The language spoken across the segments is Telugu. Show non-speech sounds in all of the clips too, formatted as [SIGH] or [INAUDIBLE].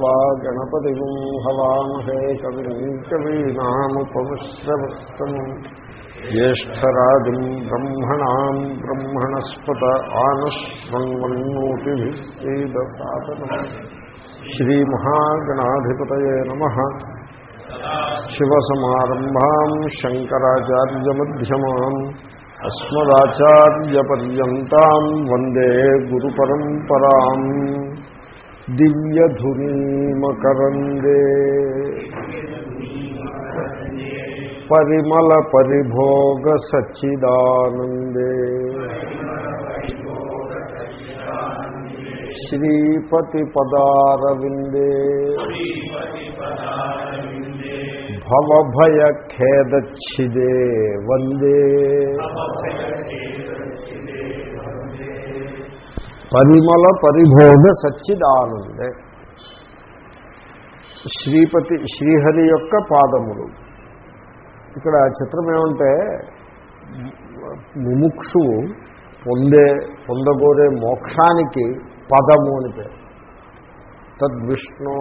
त्वा गणपतिगुं हवामहे कविम् कवीनामुपमिश्रवस्तम् ज्येष्ठराजम् ब्रह्मणाम् ब्रह्मणस्पत आनश्वन्वन्नोतिभिः श्रीदसादनम् श्रीमहागणाधिपतये नमः शिवसमारम्भाम् शङ्कराचार्यमध्यमाम् अस्मदाचार्यपर्यन्ताम् वन्दे गुरुपरम्पराम् దివ్యధునీమకరందే పరిమళ పరిభోగ సచ్చిదానందే. శ్రీపతిపదారవిందే భవభయఖేదచ్చిదే వందే. పరిమళ పరిభోగ సచ్చిదానందే శ్రీపతి శ్రీహరి యొక్క పాదములు. ఇక్కడ చిత్రం ఏమంటే ముముక్షువు పొందే పొందగోరే మోక్షానికి పదము అని పేరు. తద్విష్ణో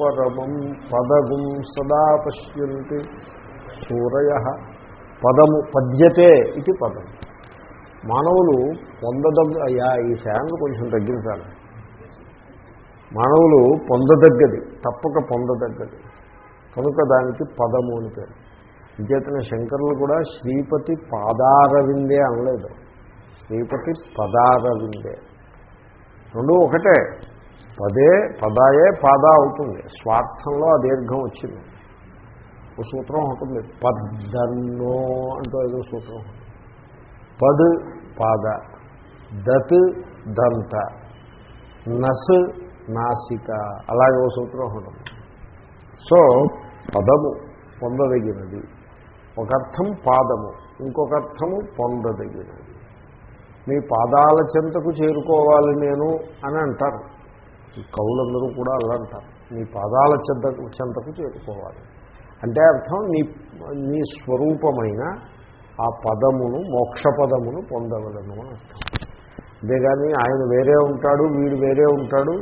పరమం పదగుం సదా పశ్యంతి సూరయ. పదము పద్యతే ఇది పదము. మానవులు పొందదగ్గ అయ్యా ఈ ఫ్యాన్లు కొంచెం తగ్గించాలి. మానవులు పొందదగ్గది తప్పక పొందదగ్గది. కనుక దానికి పదము అని పేరు. విచేతన శంకరులు కూడా శ్రీపతి పాదారవిందే అనలేదు. శ్రీపతి పదారవిందే. రెండు ఒకటే. పదే పదాయే పాదా అవుతుంది. స్వార్థంలో ఆ దీర్ఘం వచ్చింది. ఒక సూత్రం ఉంటుంది. పద్దన్నో అంటూ ఏదో సూత్రం పద్ పాద. దత్ దంత. నస్ నాసిక. అలాగే ఒక సూత్రం ఉంటుంది. సో పదము పొందదగినది. ఒక అర్థం పాదము. ఇంకొక అర్థము పొందదగినది. మీ పాదాల చెంతకు చేరుకోవాలి నేను అని అంటారు. ఈ కవులందరూ కూడా అలా అంటారు. నీ పాదాల చెంతకు చెంతకు చేరుకోవాలి. అంటే అర్థం నీ నీ స్వరూపమైన ఆ పదమును మోక్ష పదమును పొందవలను అని అర్థం. అంతేగాని ఆయన వేరే ఉంటాడు వీడు వేరే ఉంటాడు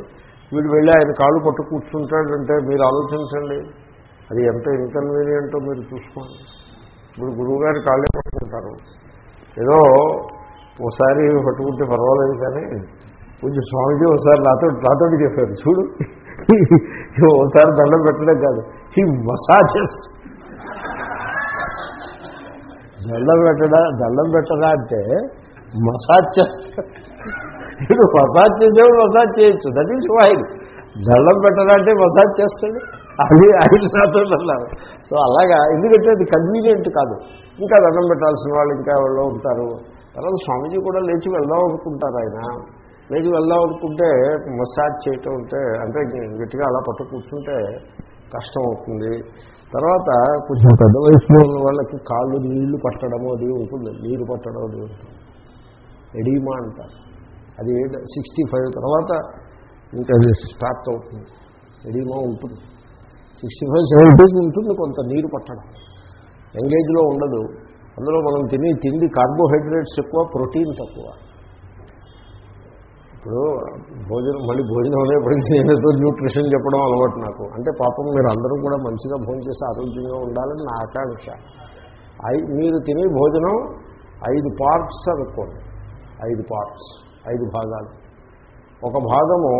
వీడు వెళ్ళి ఆయన కాళ్ళు పట్టు కూర్చుంటాడంటే మీరు ఆలోచించండి. అది ఎంత ఇన్కన్వీనియంటో మీరు చూసుకోండి. ఇప్పుడు గురువుగారి కాళ్ళే పట్టుకుంటారు. ఏదో ఒకసారి పట్టుకుంటే పర్వాలేదు కానీ కొంచెం స్వామిజీ ఒకసారి నాతో నాతోటి చెప్పారు. చూడు ఓసారి దండం పెట్టడం కాదు. ఈ మసాజెస్ దండం పెట్టడా? దండం పెట్టడా అంటే మసాజ్ చేస్తాడు ఇప్పుడు మసాజ్ చేసేవాడు మసాజ్ చేయొచ్చు. దట్ ఈజ్ వైల్ దండం పెట్టడా అంటే మసాజ్ చేస్తాడు. అది ఆయన నాతో అన్నారు. సో అలాగా. ఎందుకంటే అది కన్వీనియంట్ కాదు. ఇంకా దండం పెట్టాల్సిన వాళ్ళు ఇంకా వాళ్ళు ఉంటారు. తర్వాత స్వామీజీ కూడా లేచి వెళ్దాం అనుకుంటారు ఆయన. లేచి వెళ్దాం అనుకుంటే మసాజ్ చేయటం ఉంటే అంటే గట్టిగా అలా పట్టు కూర్చుంటే కష్టం అవుతుంది. తర్వాత కొంచెం పెద్ద వయసులో ఉన్న వాళ్ళకి కాళ్ళు నీళ్ళు పట్టడము అది ఉంటుంది. నీరు పట్టడం అది ఉంటుంది. ఎడీమా అంటారు అది సిక్స్టీ ఫైవ్ తర్వాత ఇంకా అది స్టార్ట్ అవుతుంది. ఎడీమా ఉంటుంది. సిక్స్టీ ఫైవ్ సెవెంటీకి ఉంటుంది కొంత నీరు పట్టడం. యంగేజ్లో ఉండదు. అందులో మనం తిని తిండి కార్బోహైడ్రేట్స్ ఎక్కువ ప్రోటీన్ తక్కువ. ఇప్పుడు భోజనం మళ్ళీ భోజనం అనేప్పటికీ నేనేదో న్యూట్రిషన్ చెప్పడం అలవాటు నాకు. అంటే పాపం మీరు అందరూ కూడా మంచిగా భోజనం చేసి ఆరోగ్యంగా ఉండాలని నా ఆకాంక్ష. ఐ మీరు తినే భోజనం ఐదు పార్ట్స్ అనుకోండి. ఐదు పార్ట్స్ ఐదు భాగాలు. ఒక భాగము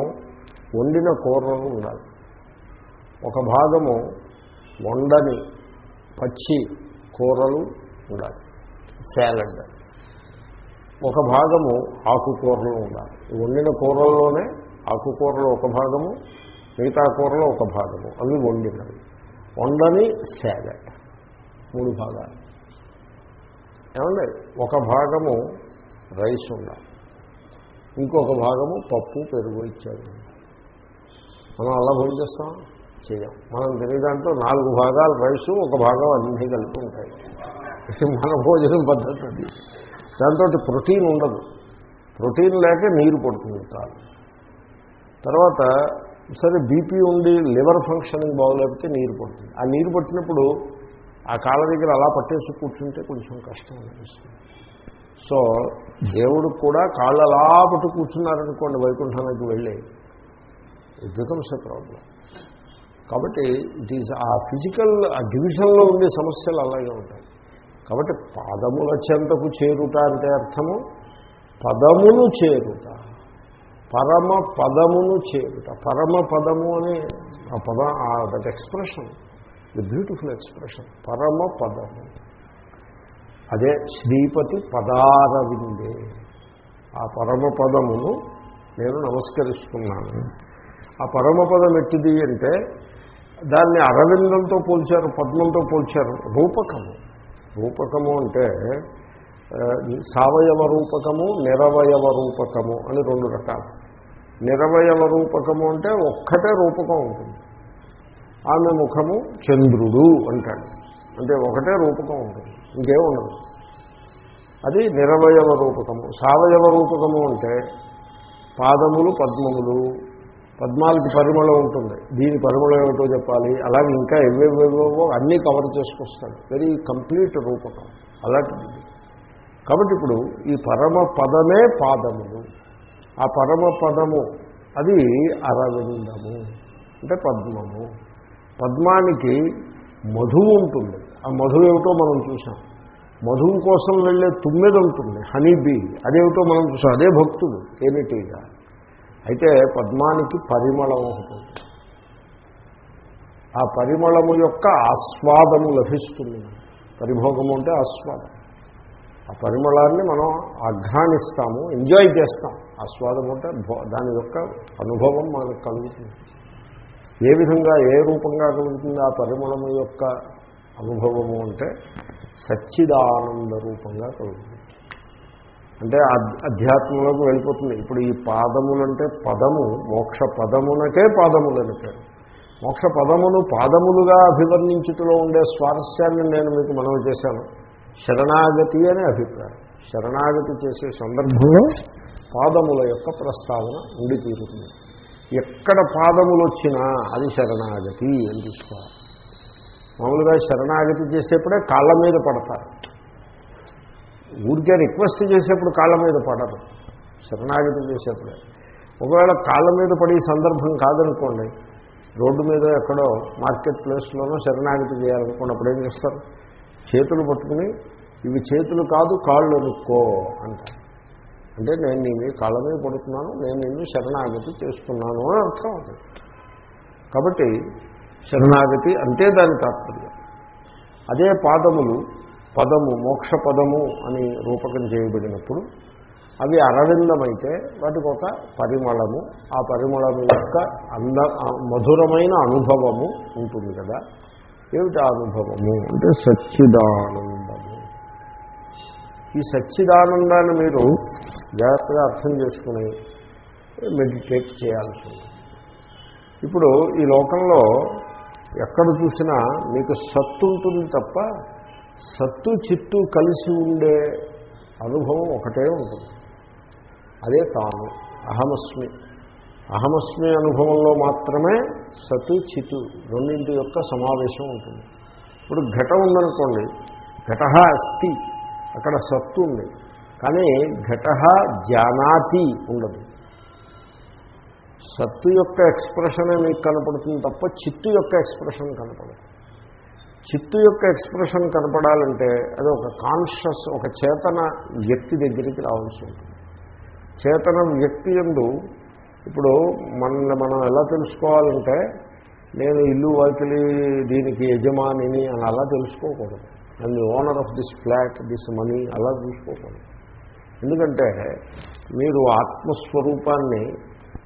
వండిన కూరలు ఉండాలి. ఒక భాగము వండని పచ్చి కూరలు ఉండాలి. శాలడ్ ఒక భాగము ఆకుకూరలు ఉండాలి. వండిన కూరల్లోనే ఆకుకూరలో ఒక భాగము మిగతా కూరలో ఒక భాగము. అవి వండినవి. వండని శాలడ్ మూడు భాగాలు. ఏమండి ఒక భాగము రైస్ ఉండాలి. ఇంకొక భాగము పప్పు పెరుగు ఇచ్చాడు మనం అలా భోజనం చేస్తాం చేయం. మనం తినే దాంట్లో నాలుగు భాగాలు రైసు ఒక భాగం అన్నీ కలిపి ఉంటాయి. మన భోజనం పద్ధతి. దాంతో ప్రోటీన్ ఉండదు. ప్రోటీన్ లేక నీరు పడుతుంది కాదు. తర్వాత సరే బీపీ ఉండి లివర్ ఫంక్షనింగ్ బాగోలేకపోతే నీరు పడుతుంది. ఆ నీరు పట్టినప్పుడు ఆ కాళ్ళ దగ్గర అలా పట్టేసి కూర్చుంటే కొంచెం కష్టం అనిపిస్తుంది. సో దేవుడు కూడా కాళ్ళు అలా పట్టు కూర్చున్నారనుకోండి వైకుంఠానికి వెళ్ళి ఇట్ బికమ్స్ ఎ ప్రాబ్లం కాబట్టి ఇట్ ఈజ్ ఆ ఫిజికల్ ఆ డివిజన్లో ఉండే సమస్యలు అలాగే ఉంటాయి. కాబట్టి పాదముల చెంతకు చేరుట అంటే అర్థము పదమును చేరుట. పరమ పదమును చేరుట. పరమ పదము అనే ఆ పద that expression the beautiful expression పరమ పదము. అదే శ్రీపతి పదారవిందే. ఆ పరమ పదమును నేను నమస్కరిస్తున్నాను. ఆ పరమ పదం ఎట్టిది అంటే దాన్ని అరవిందంతో పోల్చారు పద్మంతో పోల్చారు రూపకము. రూపకము అంటే సావయవ రూపకము నిరవయవ రూపకము అని రెండు రకాలు. నిరవయవ రూపకము అంటే ఒక్కటే రూపకం ఉంటుంది. ఆమె ముఖము చంద్రుడు అంటాడు. అంటే ఒకటే రూపకం ఉంటుంది. ఇంకేం ఉండదు. అది నిరవయవ రూపకము. సావయవ రూపకము అంటే పాదములు పద్మములు. పద్మాలకి పరిమళం ఉంటుంది. దీని పరిమళం ఏమిటో చెప్పాలి. అలాగే ఇంకా ఎవేవేవో అన్నీ కవర్ చేసుకొస్తాడు. వెరీ కంప్లీట్ రూపకం. అలాంటిది. కాబట్టి ఇప్పుడు ఈ పరమ పదమే పాదములు. ఆ పరమ పదము అది అరవిందము అంటే పద్మము. పద్మానికి మధువు ఉంటుంది. ఆ మధువు ఏమిటో మనం చూసాం మధువు కోసం వెళ్ళే తుమ్మెద ఉంటుంది హనీ బీ. అదేమిటో మనం చూసాం అదే భక్తుడు ఏమిటిగా? అయితే పద్మానికి పరిమళం ఉంటుంది. ఆ పరిమళము యొక్క ఆస్వాదము లభిస్తుంది. పరిభోగము అంటే ఆస్వాదం. ఆ పరిమళాన్ని మనం ఆఘ్రానిస్తాము ఎంజాయ్ చేస్తాం. ఆస్వాదం అంటే భో- దాని యొక్క అనుభవం మనకు కలుగుతుంది. ఏ విధంగా ఏ రూపంగా కలుగుతుంది ఆ పరిమళము యొక్క అనుభవము అంటే సచ్చిదానంద రూపంగా కలుగుతుంది. అంటే అద్- అధ్యాత్మంలోకి వెళ్ళిపోతుంది. ఇప్పుడు ఈ పాదములంటే పదము మోక్ష పదమునకే పాదములని పేరు. మోక్ష పదమును పాదములుగా అభివర్ణించుటలో ఉండే స్వారస్యాన్ని నేను మీకు మనవి చేశాను. శరణాగతి అనే అభిప్రాయం. శరణాగతి చేసే సందర్భంలో పాదముల యొక్క ప్రస్తావన ఉండి తీరుతుంది. ఎక్కడ పాదములు వచ్చినా అది శరణాగతి అని తీసుకోవాలి. మామూలుగా శరణాగతి చేసేప్పుడే కాళ్ళ మీద పడతారు. ఊరికే రిక్వెస్ట్ చేసేప్పుడు కాళ్ళ మీద పడరు. శరణాగతి చేసేప్పుడే. ఒకవేళ కాళ్ళ మీద పడే సందర్భం కాదనుకోండి రోడ్డు మీద ఎక్కడో మార్కెట్ ప్లేస్లోనో శరణాగతి చేయాలనుకున్నప్పుడు ఏం చేస్తారు? చేతులు పట్టుకుని ఇవి చేతులు కాదు కాళ్ళు అనుకో అంటారు. అంటే నేను నీ మీ కాళ్ళ మీద పడుతున్నాను నేను నిన్ను శరణాగతి చేస్తున్నాను అని అర్థం కాబట్టి శరణాగతి అంటే దాని తాత్పర్యం. అదే పాదములు పదము మోక్ష పదము అని రూపకం చేయబడినప్పుడు అవి అరవిందమైతే వాటికి ఒక పరిమళము ఆ పరిమళము యొక్క అంద మధురమైన అనుభవము ఉంటుంది కదా. ఏమిటి అనుభవము అంటే సచ్చిదానందము. ఈ సచ్చిదానందాన్ని మీరు జాగ్రత్తగా అర్థం చేసుకుని మెడిటేట్ చేయాల్సి ఉంది ఇప్పుడు ఈ లోకంలో ఎక్కడ చూసినా మీకు సత్తు ఉంటుంది తప్ప సత్తు చిత్తు కలిసి ఉండే అనుభవం ఒకటే ఉంటుంది. అదే తాను. అహమస్మి. అహమస్మి అనుభవంలో మాత్రమే సత్తు చిత్తు రెండింటి యొక్క సమావేశం ఉంటుంది. ఇప్పుడు ఘటం ఉందనుకోండి ఘట అస్థి అక్కడ సత్తు ఉంది. కానీ ఘట జానాతి ఉండదు. సత్తు యొక్క ఎక్స్ప్రెషనే మీకు కనపడుతుంది తప్ప చిత్తు యొక్క ఎక్స్ప్రెషన్ కనపడదు. చిత్తు యొక్క ఎక్స్ప్రెషన్ కనపడాలంటే అది ఒక కాన్షియస్ ఒక చేతన వ్యక్తి దగ్గరికి రావాల్సి ఉంటుంది. చేతన వ్యక్తి ఎందు ఇప్పుడు మన మనం ఎలా తెలుసుకోవాలంటే నేను ఇల్లు వాకిలి దీనికి యజమానిని అని అలా తెలుసుకోకూడదు. And owner of this flat this money అలా చూసుకోకూడదు. ఎందుకంటే మీరు ఆత్మస్వరూపాన్ని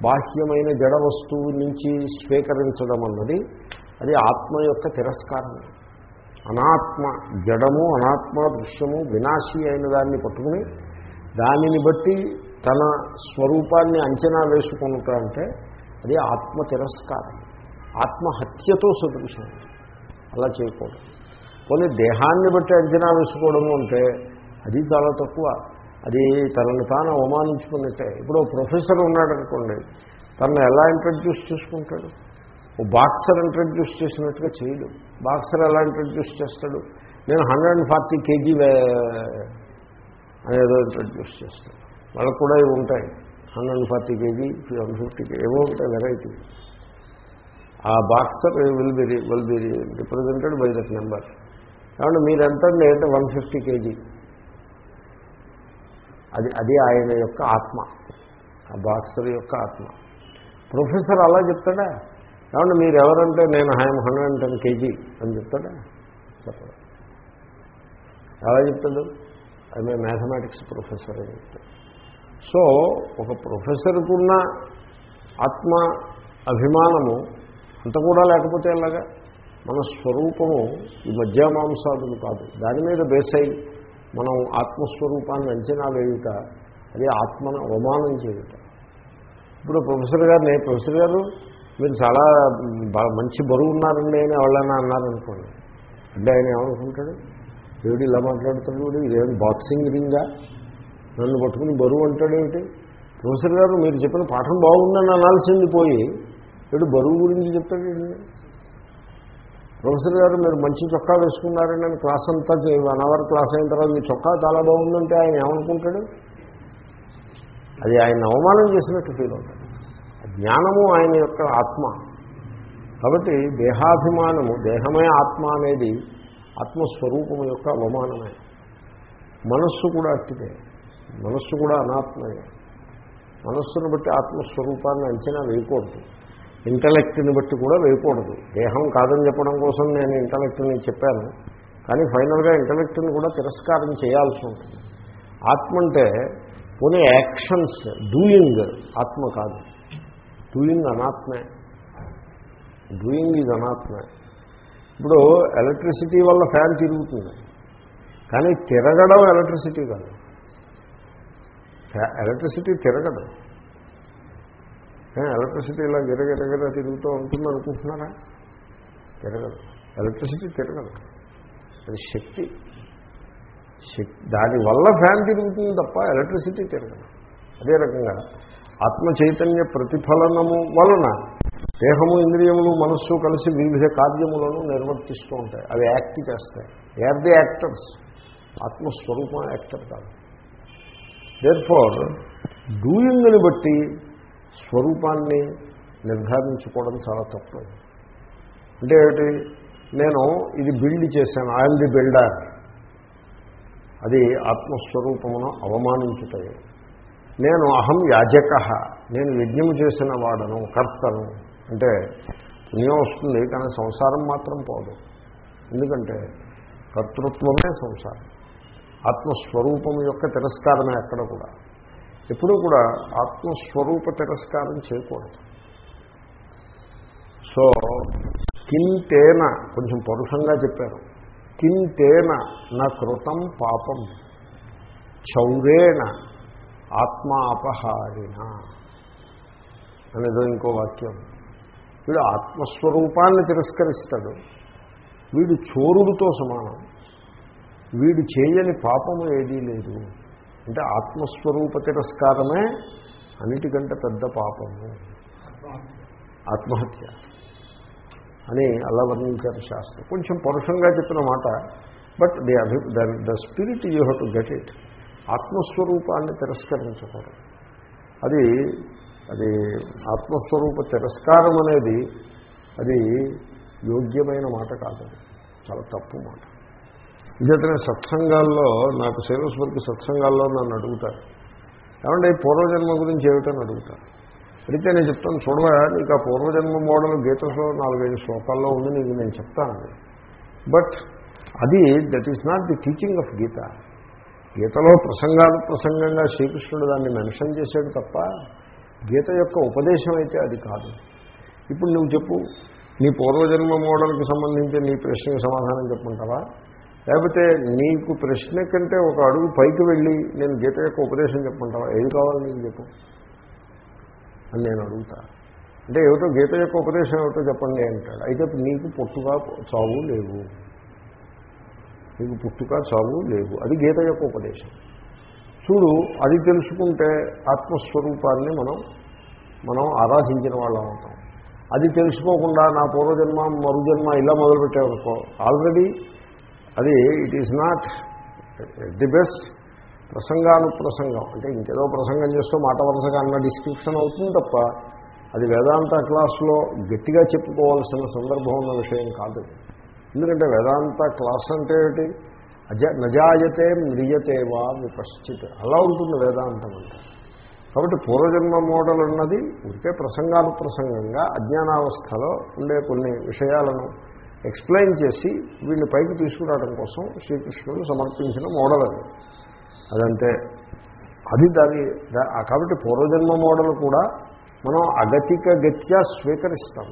బాహ్యమైన జడ వస్తువు నుంచి స్వీకరించడం అన్నది అది ఆత్మ యొక్క తిరస్కారం. అనాత్మ జడము అనాత్మ దృశ్యము వినాశి అయిన దాన్ని పట్టుకుని దానిని బట్టి తన స్వరూపాన్ని అంచనా వేసుకుంట అంటే అది ఆత్మ తిరస్కారం ఆత్మహత్యతో సదృశం. అలా చేయకూడదు. కొన్ని దేహాన్ని బట్టి అంచనా వేసుకోవడము అంటే అది చాలా తక్కువ. అది తనను తాను అవమానించుకున్నట్టే. ఇప్పుడు ప్రొఫెసర్ ఉన్నాడనుకోండి తనను ఎలా ఇంట్రడ్యూస్ చేసుకుంటాడు? ఓ బాక్సర్ ఇంట్రడ్యూస్ చేసినట్టుగా చేయడు. బాక్సర్ ఎలా ఇంట్రడ్యూస్ చేస్తాడు? నేను హండ్రెడ్ అండ్ ఫార్టీ కేజీ అనేదో ఇంట్రడ్యూస్ చేస్తాడు. వాళ్ళకు కూడా ఇవి ఉంటాయి. Hundred forty KG one fifty KG ఏవో ఉంటాయి వెరైటీ ఆ boxer will be will be represented by that number కాబట్టి మీరు ఎంత అంటే వన్ ఫిఫ్టీ కేజీ. అది అది ఆయన యొక్క ఆత్మ. ఆ బాక్సర్ యొక్క ఆత్మ. ప్రొఫెసర్ అలా చెప్తాడా? కాబట్టి మీరు ఎవరంటే నేను I'm hundred and ten KG అని చెప్తాడా? చెప్పడు. ఎలా చెప్తాడు? ఐ మ్యాథమెటిక్స్ ప్రొఫెసర్ అని చెప్తాడు. సో ఒక ప్రొఫెసర్కున్న ఆత్మ అభిమానము అంత కూడా లేకపోతే ఎలాగా? మన స్వరూపము ఈ మధ్యామాంసాదులు కాదు. దాని మీద బేస్ అయి మనం ఆత్మస్వరూపాన్ని అంచనా వేయుట అది ఆత్మను అవమానం చేయుట. ఇప్పుడు ప్రొఫెసర్ గారు నేను ప్రొఫెసర్ గారు మీరు చాలా మంచి బరువు ఉన్నారండి అని ఎవరైనా అన్నారనుకోండి. అంటే ఆయన ఏమనుకుంటాడు? దేవుడు ఇలా మాట్లాడుతున్నాడు? ఇదేమి బాక్సింగ్ రింగా నన్ను పట్టుకుని బరువు అంటాడేమిటి? ప్రొఫెసర్ గారు మీరు చెప్పిన పాఠం బాగుందని అనాల్సింది పోయి వీడు బరువు గురించి చెప్పాడండి ప్రొఫెసర్ గారు మీరు మంచి చొక్కా వేసుకున్నారని నేను క్లాస్ అంతా వన్ అవర్ క్లాస్ అయిన తర్వాత మీ చొక్కా చాలా బాగుందంటే ఆయన ఏమనుకుంటాడు? అది ఆయన అవమానం చేసినట్టు ఫీల్ అవుతాడు. జ్ఞానము ఆయన యొక్క ఆత్మ. కాబట్టి దేహాభిమానము దేహమే ఆత్మ అనేది ఆత్మస్వరూపము యొక్క అవమానమే. మనస్సు కూడా అట్టిదే. మనస్సు కూడా అనాత్మయే మనస్సును బట్టి ఆత్మస్వరూపాన్ని అంచనా వేయకూడదు. ఇంటలెక్ట్ని బట్టి కూడా వేయకూడదు. దేహం కాదని చెప్పడం కోసం నేను ఇంటలెక్ట్ని చెప్పాను. కానీ ఫైనల్గా ఇంటలెక్ట్ని కూడా తిరస్కారం చేయాల్సి ఉంటుంది. ఆత్మ అంటే పోనీ యాక్షన్స్ డూయింగ్ ఆత్మ కాదు. డూయింగ్ అనాత్మే. డూయింగ్ ఈజ్ అనాత్మే. ఇప్పుడు ఎలక్ట్రిసిటీ వల్ల ఫ్యాన్ తిరుగుతుంది. కానీ తిరగడం ఎలక్ట్రిసిటీ కాదు. ఎలక్ట్రిసిటీ తిరగదు. ఎలక్ట్రిసిటీ ఇలా గిరగిరగిర తిరుగుతూ ఉంటుంది అనుకుంటున్నారా? తిరగదు. ఎలక్ట్రిసిటీ తిరగదు. అది శక్తి. శక్తి దానివల్ల ఫ్యాన్ తిరుగుతుంది తప్ప ఎలక్ట్రిసిటీ తిరగదు. అదే రకంగా ఆత్మ చైతన్య ప్రతిఫలనము వలన దేహము ఇంద్రియములు మనస్సు కలిసి వివిధ కార్యములను నిర్వర్తిస్తూ ఉంటాయి. అవి యాక్ట్ చేస్తాయి. దే ఆర్ ది యాక్టర్స్ ఆత్మస్వరూపం యాక్టర్ కాదు. దేర్ ఫార్ డూయింగ్ని బట్టి స్వరూపాన్ని నిర్ధారించుకోవడం చాలా తప్పు. అంటే ఏమిటి? నేను ఇది బిల్డ్ చేశాను ఐఎమ్ ది బిల్డర్ అది ఆత్మస్వరూపమును అవమానించుతాయి నేను అహం యాజక నేను యజ్ఞం చేసిన వాడను కర్తను. అంటే పుణ్యం వస్తుంది కానీ సంసారం మాత్రం పోదు. ఎందుకంటే కర్తృత్వమే సంసారం. ఆత్మస్వరూపం యొక్క తిరస్కారమే అక్కడ కూడా. ఎప్పుడూ కూడా ఆత్మస్వరూప తిరస్కారం చేయకూడదు. సో కింతేన కొంచెం పరుషంగా చెప్పారు. కింతేన నా కృతం పాపం. చౌరేణ ఆత్మాపహారిణ అనేదో ఇంకో వాక్యం. వీడు ఆత్మస్వరూపాన్ని తిరస్కరిస్తాడు. వీడు చోరుడితో సమానం. వీడు చేయని పాపము ఏదీ లేదు. అంటే ఆత్మస్వరూప తిరస్కారమే అన్నిటికంటే పెద్ద పాపము. ఆత్మహత్య. అని అలా వర్ణించారు శాస్త్రం. కొంచెం పరుషంగా చెప్పిన మాట but the Abhi the spirit you have to get it. ఆత్మస్వరూపాన్ని తిరస్కరించకూడదు. అది అది ఆత్మస్వరూప తిరస్కారం అనేది అది యోగ్యమైన మాట కాదు. చాలా తప్పు మాట. ఇదైతే సత్సంగాల్లో నాకు సేవస్వరికి సత్సంగాల్లో నన్ను అడుగుతారు. ఏమంటే పూర్వజన్మ గురించి ఏమిటని అడుగుతారు. అడిగితే నేను చెప్తాను చూడవా నీకు ఆ పూర్వజన్మ మోడల్ గీతలో నాలుగైదు శ్లోకాల్లో ఉంది నీకు నేను చెప్తాను. బట్ అది that is not the teaching of Gita. గీతలో ప్రసంగాలు ప్రసంగంగా శ్రీకృష్ణుడు దాన్ని మెన్షన్ చేశాడు తప్ప గీత యొక్క ఉపదేశం అయితే అది కాదు. ఇప్పుడు నువ్వు చెప్పు నీ పూర్వజన్మ మోడల్కి సంబంధించి నీ ప్రశ్నకు సమాధానం చెప్పుకుంటావా లేకపోతే నీకు ప్రశ్న కంటే ఒక అడుగు పైకి వెళ్ళి నేను గీత యొక్క ఉపదేశం చెప్పుకుంటావా ఏది కావాలి నీకు చెప్పు అని నేను అడుగుతా. అంటే ఏమిటో గీత యొక్క ఉపదేశం ఏమిటో చెప్పండి అంటాడు. అయితే నీకు పుట్టుక చావు లేవు. నీకు పుట్టుక చావు లేవు. అది గీత యొక్క ఉపదేశం. చూడు అది తెలుసుకుంటే ఆత్మస్వరూపాన్ని మనం మనం ఆరాధించిన వాళ్ళం అవుతాం. అది తెలుసుకోకుండా నా పూర్వజన్మ మరుజన్మ ఇలా మొదలుపెట్టామనుకో ఆల్రెడీ అది it is not the best ప్రసంగానుప్రసంగం. అంటే ఇంకేదో ప్రసంగం చేస్తూ మాట వరుసగా అన్న డిస్క్రిప్షన్ అవుతుంది తప్ప అది వేదాంత క్లాసులో గట్టిగా చెప్పుకోవాల్సిన సందర్భం ఉన్న విషయం కాదు. ఎందుకంటే వేదాంత క్లాస్ అంటే ఏమిటి? అజ నజాయతే మ్రియతే వా విపశ్చిత్. అలా ఉంటుంది వేదాంతం అంటే. కాబట్టి పూర్వజన్మ మోడల్ ఉన్నది ఉంటే ప్రసంగానుప్రసంగంగా అజ్ఞానావస్థలో ఉండే కొన్ని విషయాలను ఎక్స్ప్లెయిన్ చేసి వీళ్ళు పైకి తీసుకురావడం కోసం శ్రీకృష్ణుడు సమర్పించిన మోడల్ అది. అదంటే అది దాని కాబట్టి పూర్వజన్మ మోడల్ కూడా మనం అగతిక గత్యా స్వీకరిస్తాం.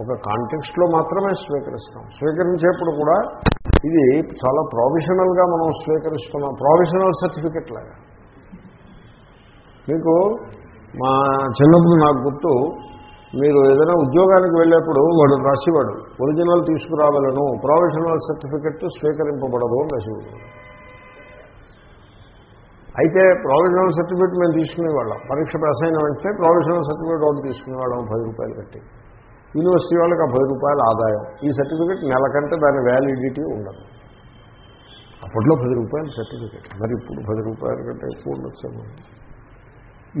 ఒక కాంటెక్స్ట్లో మాత్రమే స్వీకరిస్తాం. స్వీకరించేప్పుడు కూడా ఇది చాలా ప్రొవిషనల్గా మనం స్వీకరిస్తున్నాం. ప్రొవిషనల్ సర్టిఫికెట్ లాగా. మీకు మా చిన్నప్పుడు నాకు గుర్తు మీరు ఏదైనా ఉద్యోగానికి వెళ్ళేప్పుడు వాడు రాసేవాడు. ఒరిజినల్ తీసుకురావాలను ప్రొఫెషనల్ సర్టిఫికెట్ స్వీకరింపబడదు అని రాసేవాడు. అయితే ప్రొవిజనల్ సర్టిఫికేట్ మేము తీసుకునేవాళ్ళం. పరీక్ష పాస్ అయిన వెంటనే ప్రొవిజనల్ సర్టిఫికేట్ ఒకటి తీసుకునేవాళ్ళం పది రూపాయలు కట్టి యూనివర్సిటీ వాళ్ళకి ఆ పది రూపాయల ఆదాయం. ఈ సర్టిఫికేట్ నెల కంటే దాని వ్యాలిడిటీ ఉండదు. అప్పట్లో పది రూపాయల సర్టిఫికేట్. మరి ఇప్పుడు పది రూపాయల కంటే ఎక్కువ ఉండొచ్చాము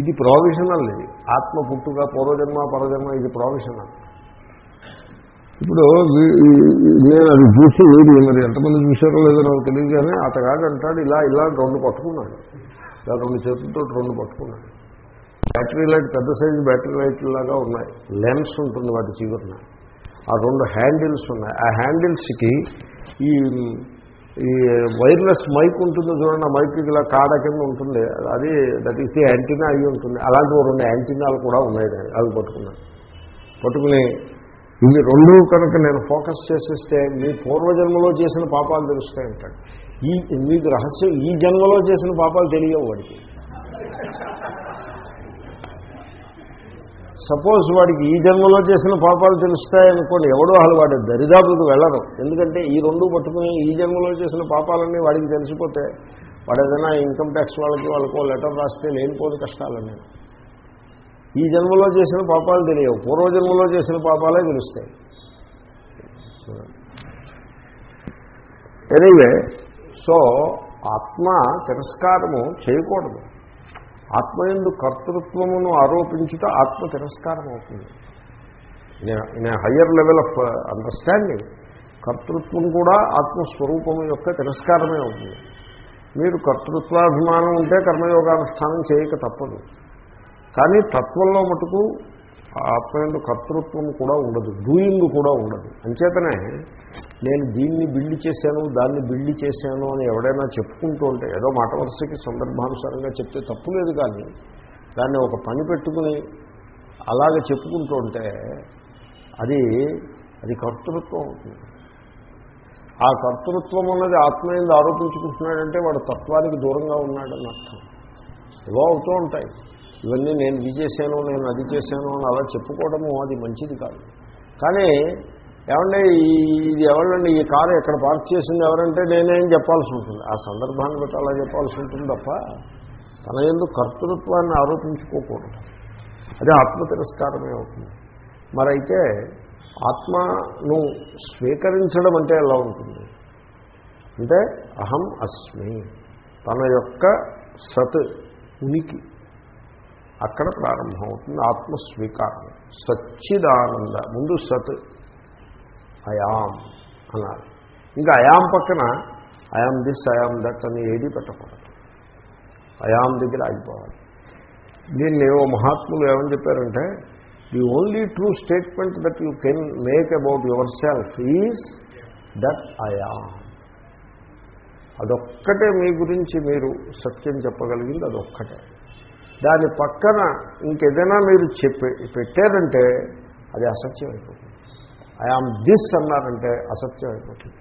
ఇది ప్రొవిషనల్ ఇది. ఆత్మ పుట్టుక పూర్వజన్మ పరజన్మ ఇది ప్రొవిషనల్ ఇప్పుడు నేను అది చూసి వీడి మరి ఎంతమంది చూశారో లేదో నాకు తెలియదు కానీ అతగాడు అంటాడు ఇలా ఇలా రెండు పట్టుకున్నాడు. ఇలా రెండు చేతులతో రెండు పట్టుకున్నాడు. బ్యాటరీ లైట్ పెద్ద సైజు బ్యాటరీ లైట్ లాగా ఉన్నాయి. లెన్స్ ఉంటుంది వాటి చిగురున. ఆ రెండు హ్యాండిల్స్ ఉన్నాయి. ఆ హ్యాండిల్స్కి ఈ ఈ వైర్లెస్ మైక్ ఉంటుంది చూడండి ఆ మైక్ ఇలా కాడ కింద ఉంటుంది. అది దట్ ఈస్ యాంటీనా అయి ఉంటుంది. అలాంటి రెండు యాంటీనాలు కూడా ఉన్నాయి దానికి. అవి పట్టుకున్నాను. పట్టుకుని ఇవి రెండు కనుక నేను ఫోకస్ చేసేస్తే మీ పూర్వజన్మలో చేసిన పాపాలు తెలుస్తాయి అంటాడు. ఈ మీకు రహస్యం ఈ జన్మలో చేసిన పాపాలు తెలియవు వాడికి. సపోజ్ వాడికి ఈ జన్మలో చేసిన పాపాలు తెలుస్తాయనుకోండి ఎవడో అసలు వాడి దరిదాపులకు వెళ్ళరు. ఎందుకంటే ఈ రెండు పట్టుకుని ఈ జన్మలో చేసిన పాపాలన్నీ వాడికి తెలిసిపోతే వాడు ఏదైనా ఇన్కమ్ ట్యాక్స్ వాళ్ళకి వాళ్ళకో లెటర్ రాస్తే లేనిపోని కష్టాలన్నీ. ఈ జన్మలో చేసిన పాపాలు తెలియవు. పూర్వజన్మలో చేసిన పాపాలే తెలుస్తాయి. ఎనీవే సో ఆత్మ తిరస్కారము చేయకూడదు. ఆత్మయందు కర్తృత్వమును ఆరోపించుట ఆత్మ తిరస్కారం అవుతుంది in higher level of understanding కర్తృత్వం కూడా ఆత్మస్వరూపం యొక్క తిరస్కారమే అవుతుంది. మీరు కర్తృత్వాభిమానం ఉంటే కర్మయోగానుష్ఠానం చేయక తప్పదు. కానీ తత్వంలో మటుకు ఆత్మయందు కర్తృత్వం కూడా ఉండదు డూయింగ్ కూడా ఉండదు. అంచేతనే నేను దీన్ని బిల్డ్ చేశాను దాన్ని బిల్డ్ చేశాను అని ఎవడైనా చెప్పుకుంటూ ఉంటే ఏదో మాట వరుసకి సందర్భానుసారంగా చెప్తే తప్పు లేదు కానీ దాన్ని ఒక పని పెట్టుకుని అలాగే చెప్పుకుంటూ ఉంటే అది అది కర్తృత్వం అవుతుంది. ఆ కర్తృత్వం అన్నది ఆత్మయందు ఆరోపించుకుంటున్నాడంటే వాడు తత్వానికి దూరంగా ఉన్నాడని అర్థం. ఇవో అవుతూ ఉంటాయి. ఇవన్నీ నేను ఇది చేశాను నేను అది చేశాను అని అలా చెప్పుకోవడము అది మంచిది కాదు. కానీ ఏమంటే ఈ- ఇది ఎవరండి ఈ కారు ఎక్కడ పార్క్ చేసింది ఎవరంటే నేనేం చెప్పాల్సి ఉంటుంది. ఆ సందర్భాన్ని బట్టి అలా చెప్పాల్సి ఉంటుంది తప్ప తన ఎందుకు కర్తృత్వాన్ని ఆరోపించుకోకూడదు. అదే ఆత్మ తిరస్కారమే అవుతుంది. మరైతే ఆత్మను స్వీకరించడం అంటే ఎలా ఉంటుంది? అంటే అహం అస్మి తన యొక్క సత్ ఉనికి. అక్కడ ప్రారంభమవుతుంది ఆత్మస్వీకారం. సచ్చిదానంద ముందు సత్ అయాం అన్నారు. ఇంకా అయాం పక్కన అయాం దిస్ అయాం దట్ అని ఏది పెట్టకూడదు. అయాం దగ్గర ఆగిపోవాలి. దీన్ని ఓ మహాత్ములు ఏమని చెప్పారంటే the only true statement that you can make about yourself is that I am అదొక్కటే మీ గురించి మీరు సత్యం చెప్పగలిగింది అదొక్కటే. దాని పక్కన ఇంకేదైనా మీరు చెప్పి పెట్టారంటే అది అసత్యం అయిపోతుంది ఐఆమ్ దిస్ అన్నారంటే అసత్యం అయిపోతుంది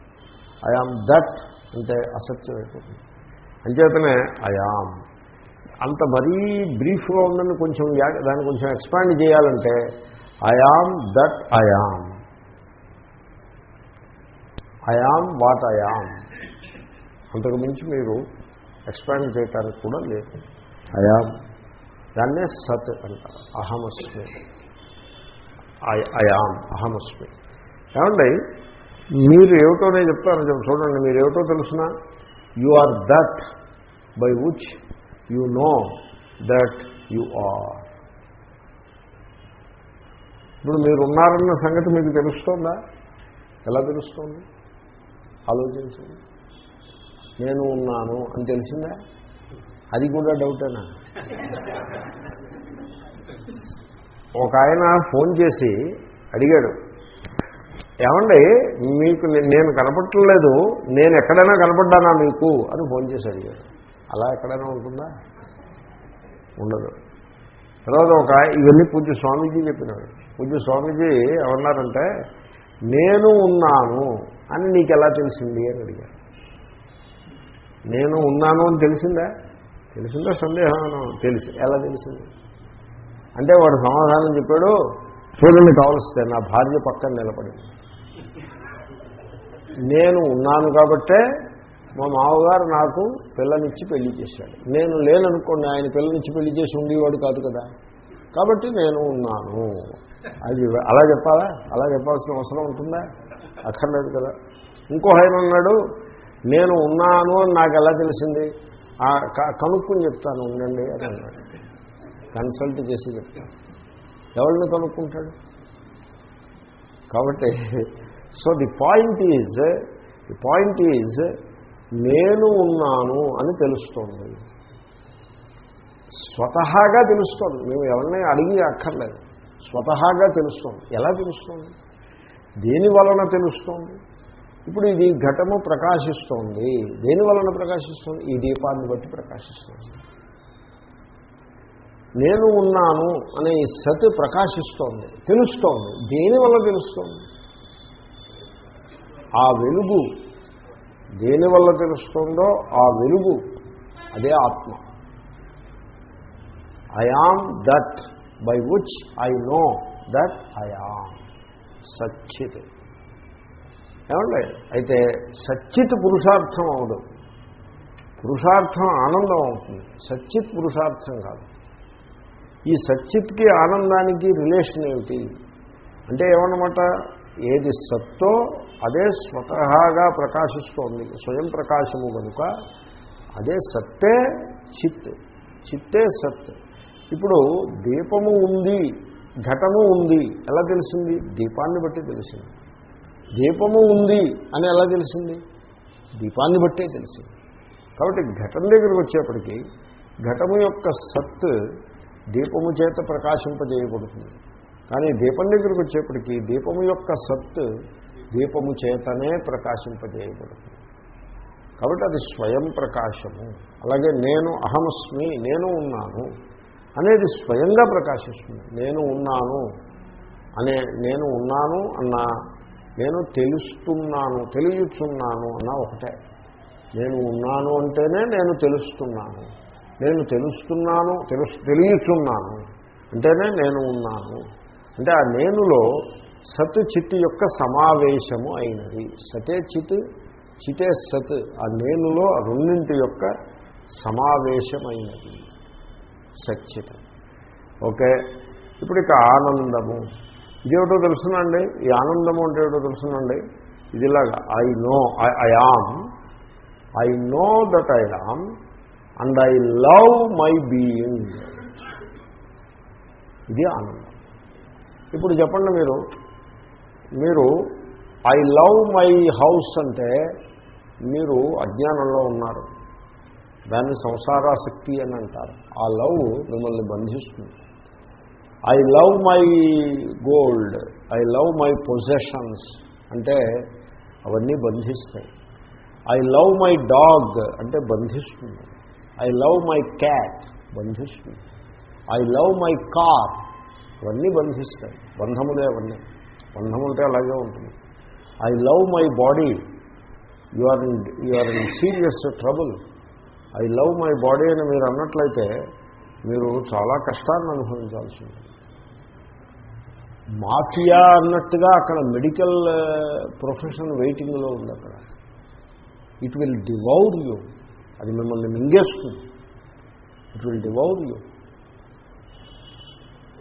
ఐఆమ్ దట్ అంటే అసత్యం అయిపోతుంది అంచేతనే ఐఆమ్ అంత మరీ బ్రీఫ్గా ఉందని కొంచెం దాన్ని కొంచెం ఎక్స్పాండ్ చేయాలంటే I am that I am I am what I am అంతకు మించి మీరు ఎక్స్పాండ్ చేయటానికి కూడా లేదు. ఐఆమ్ దాన్నే సత్ అంటారు. అహమస్మి. అయ- అయాం అహమస్మి. ఏమండి? మీరు ఏమిటో నేను చెప్తాను చూడండి మీరు ఏమిటో తెలుసిన? You are that by which you know that you are. ఇప్పుడు మీరు ఉన్నారన్న సంగతి మీకు తెలుస్తోందా? ఎలా తెలుస్తోంది? ఆలోచించండి. నేను ఉన్నాను అని తెలిసిందా? అది కూడా డౌటేనా? ఒక ఆయన ఫోన్ చేసి అడిగాడు ఏమండి మీకు నేను కనపడలేదు నేను ఎక్కడైనా కనపడ్డానా మీకు? అని ఫోన్ చేసి అడిగాడు. అలా ఎక్కడైనా ఉంటుందా? ఉండదు. తర్వాత ఒక ఇవన్నీ పూజ స్వామీజీ చెప్పినాడు. పూజ స్వామీజీ ఏమన్నారంటే నేను ఉన్నాను అని నీకు ఎలా తెలిసింది? అని అడిగాడు. నేను ఉన్నాను అని తెలిసిందా? తెలిసిందా సందేహం తెలుసు. ఎలా తెలిసింది అంటే వాడు సమాధానం చెప్పాడు చూడండి కావలిస్తే నా భార్య పక్కన నిలబడింది నేను ఉన్నాను కాబట్టే మా మామగారు నాకు పిల్లనిచ్చి పెళ్ళి చేశాడు. నేను లేననుకోండి ఆయన పిల్లనిచ్చి పెళ్ళి చేసి ఉండేవాడు కాదు కదా. కాబట్టి నేను ఉన్నాను. అది అలా చెప్పాలా? అలా చెప్పాల్సిన అవసరం ఉంటుందా? అక్కర్లేదు కదా. ఇంకో ఆయన ఉన్నాడు నేను ఉన్నాను అని నాకు ఎలా తెలిసింది? కనుక్కుని చెప్తాను ఉండండి అని అన్నాడు. కన్సల్ట్ చేసి చెప్తాను. ఎవరిని కనుక్కుంటాడు? కాబట్టి so the point is the point is నేను ఉన్నాను అని తెలుస్తోంది. స్వతహాగా తెలుస్తోంది. మేము ఎవరిని అడిగి అక్కర్లేదు. స్వతహాగా తెలుస్తోంది. ఎలా తెలుస్తోంది? దేని వలన తెలుస్తోంది? ఇప్పుడు ఇది ఘటము ప్రకాశిస్తోంది. దేని వలన ప్రకాశిస్తోంది? ఈ దీపాన్ని బట్టి ప్రకాశిస్తోంది. నేను ఉన్నాను అనే సత్ ప్రకాశిస్తోంది తెలుస్తోంది. దేని వల్ల తెలుస్తోంది? ఆ వెలుగు దేని వల్ల తెలుస్తుందో ఆ వెలుగు అదే ఆత్మ. I am that by which I know that I am సచ్చిత్. ఏమండి? అయితే సచ్చిత్ పురుషార్థం అవదు. పురుషార్థం ఆనందం అవుతుంది. సచ్చిత్ పురుషార్థం కాదు. ఈ సచ్చిత్కి ఆనందానికి రిలేషన్ ఏమిటి? అంటే ఏమన్నమాట? ఏది సత్తో అదే స్వతహాగా ప్రకాశిస్తోంది. స్వయం ప్రకాశము కనుక అదే సత్తే చిత్. చిత్తే సత్. ఇప్పుడు దీపము ఉంది ఘటము ఉంది. ఎలా తెలిసింది? దీపాన్ని బట్టి తెలిసింది. దీపము ఉంది అని ఎలా తెలిసింది? దీపాన్ని బట్టే తెలిసింది. కాబట్టి ఘటన దగ్గరికి వచ్చేప్పటికీ ఘటము యొక్క సత్ దీపము చేత ప్రకాశింపజేయబడుతుంది. కానీ దీపం దగ్గరికి వచ్చేప్పటికీ దీపము యొక్క సత్ దీపము చేతనే ప్రకాశింపజేయబడుతుంది. కాబట్టి అది స్వయం ప్రకాశము. అలాగే నేను అహమస్మి నేను ఉన్నాను అనేది స్వయంగా ప్రకాశిస్తుంది. నేను ఉన్నాను అనే నేను ఉన్నాను అన్న నేను తెలుస్తున్నాను తెలియచున్నాను అన్న ఒకటే. నేను ఉన్నాను అంటేనే నేను తెలుస్తున్నాను. నేను తెలుస్తున్నాను తెలుసు తెలియచున్నాను అంటేనే నేను ఉన్నాను. అంటే ఆ నేనులో సత్ చిత్ యొక్క సమావేశము అయినది. సతే చిత్ చితే సత్ ఆ నేనులో ఆ రెండింటి యొక్క సమావేశమైనది. సచ్చిత్. ఓకే? ఇప్పుడు ఇక ఆనందము. ఇదేమిటో తెలుసునండి? ఈ ఆనందము అంటే ఏమిటో తెలుసునండి? ఇదిలాగా I know I am I know that I am and I love my being ఇది ఆనందం. ఇప్పుడు చెప్పండి మీరు. మీరు ఐ లవ్ మై హౌస్ అంటే మీరు అజ్ఞానంలో ఉన్నారు. దాన్ని సంసారాసక్తి అని అంటారు. ఆ లవ్ మిమ్మల్ని బంధిస్తుంది. I love my gold I love my possessions అంటే అవన్నీ బంధిస్తాయి. ఐ లవ్ మై డాగ్ అంటే బంధిస్తుంది. ఐ లవ్ మై క్యాట్ బంధిస్తుంది. ఐ లవ్ మై కార్ అవన్నీ బంధిస్తాయి. బంధములే అవన్నీ. బంధం ఉంటే అలాగే ఉంటుంది. I love my body you are in you are in serious trouble. I love my body అని మీరు అన్నట్లయితే మీరు చాలా కష్టాన్ని అనుభవించాల్సి ఉంటుంది మాఫియా అన్నట్టుగా అక్కడ మెడికల్ ప్రొఫెషన్ వెయిటింగ్లో ఉంది అక్కడ. ఇట్ విల్ డివౌర్ యూ అది మిమ్మల్ని మింగేస్తుంది. ఇట్ విల్ డివౌర్ యూ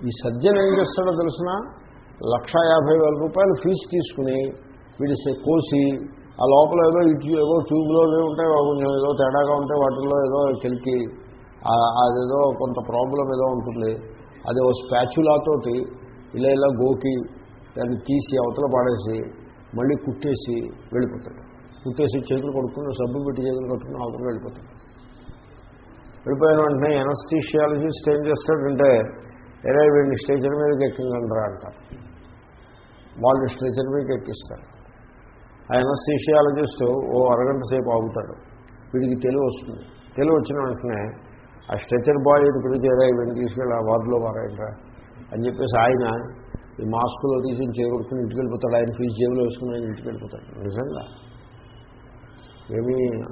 ఈ సర్జన్ ఏం చేస్తాడో తెలిసిన? లక్ష యాభై వేల రూపాయలు ఫీజు తీసుకుని వీడి కోసి ఆ లోపల ఏదో ఇటు ఏదో ట్యూబ్లో ఉంటాయి కొంచెం ఏదో తేడాగా ఉంటే వాటిల్లో ఏదో కెలికి అదేదో కొంత ప్రాబ్లం ఏదో ఉంటుంది అది ఓ స్పాచ్యులాతోటి ఇలా ఇలా గోకి దాన్ని తీసి అవతల పాడేసి మళ్ళీ కుట్టేసి వెళ్ళిపోతాడు. కుట్టేసి చేతులు కొడుకుని సబ్బు పెట్టి చేతులు కట్టుకుని అవతల వెళ్ళిపోతాడు. వెళ్ళిపోయిన వెంటనే ఎనస్థీషియాలజిస్ట్ ఏం చేస్తాడంటే ఎరే వీడిని స్టేషన్ మీదకి ఎక్కిందంటారా అంటారు. వాళ్ళు స్ట్రెచర్ మీదకి ఎక్కిస్తారు. ఆ ఎనస్థీషియాలజిస్ట్ ఓ అరగంట సేపు ఆగుతాడు. వీడికి తెలివి వస్తుంది. తెలివి వచ్చిన వెంటనే ఆ స్ట్రెచర్ బాయ్ పిలిచేరా వీడిని తీసుకెళ్ళి ఆ వార్డులో వారాయంట అని చెప్పేసి ఆయన ఈ మాస్కులో తీసి చేరుకుని ఇంటికి వెళ్ళిపోతాడు ఆయన ఫీజు జేబులో వేసుకుని ఆయన ఇంటికి వెళ్ళిపోతాడు నిజంగా. ఏమీ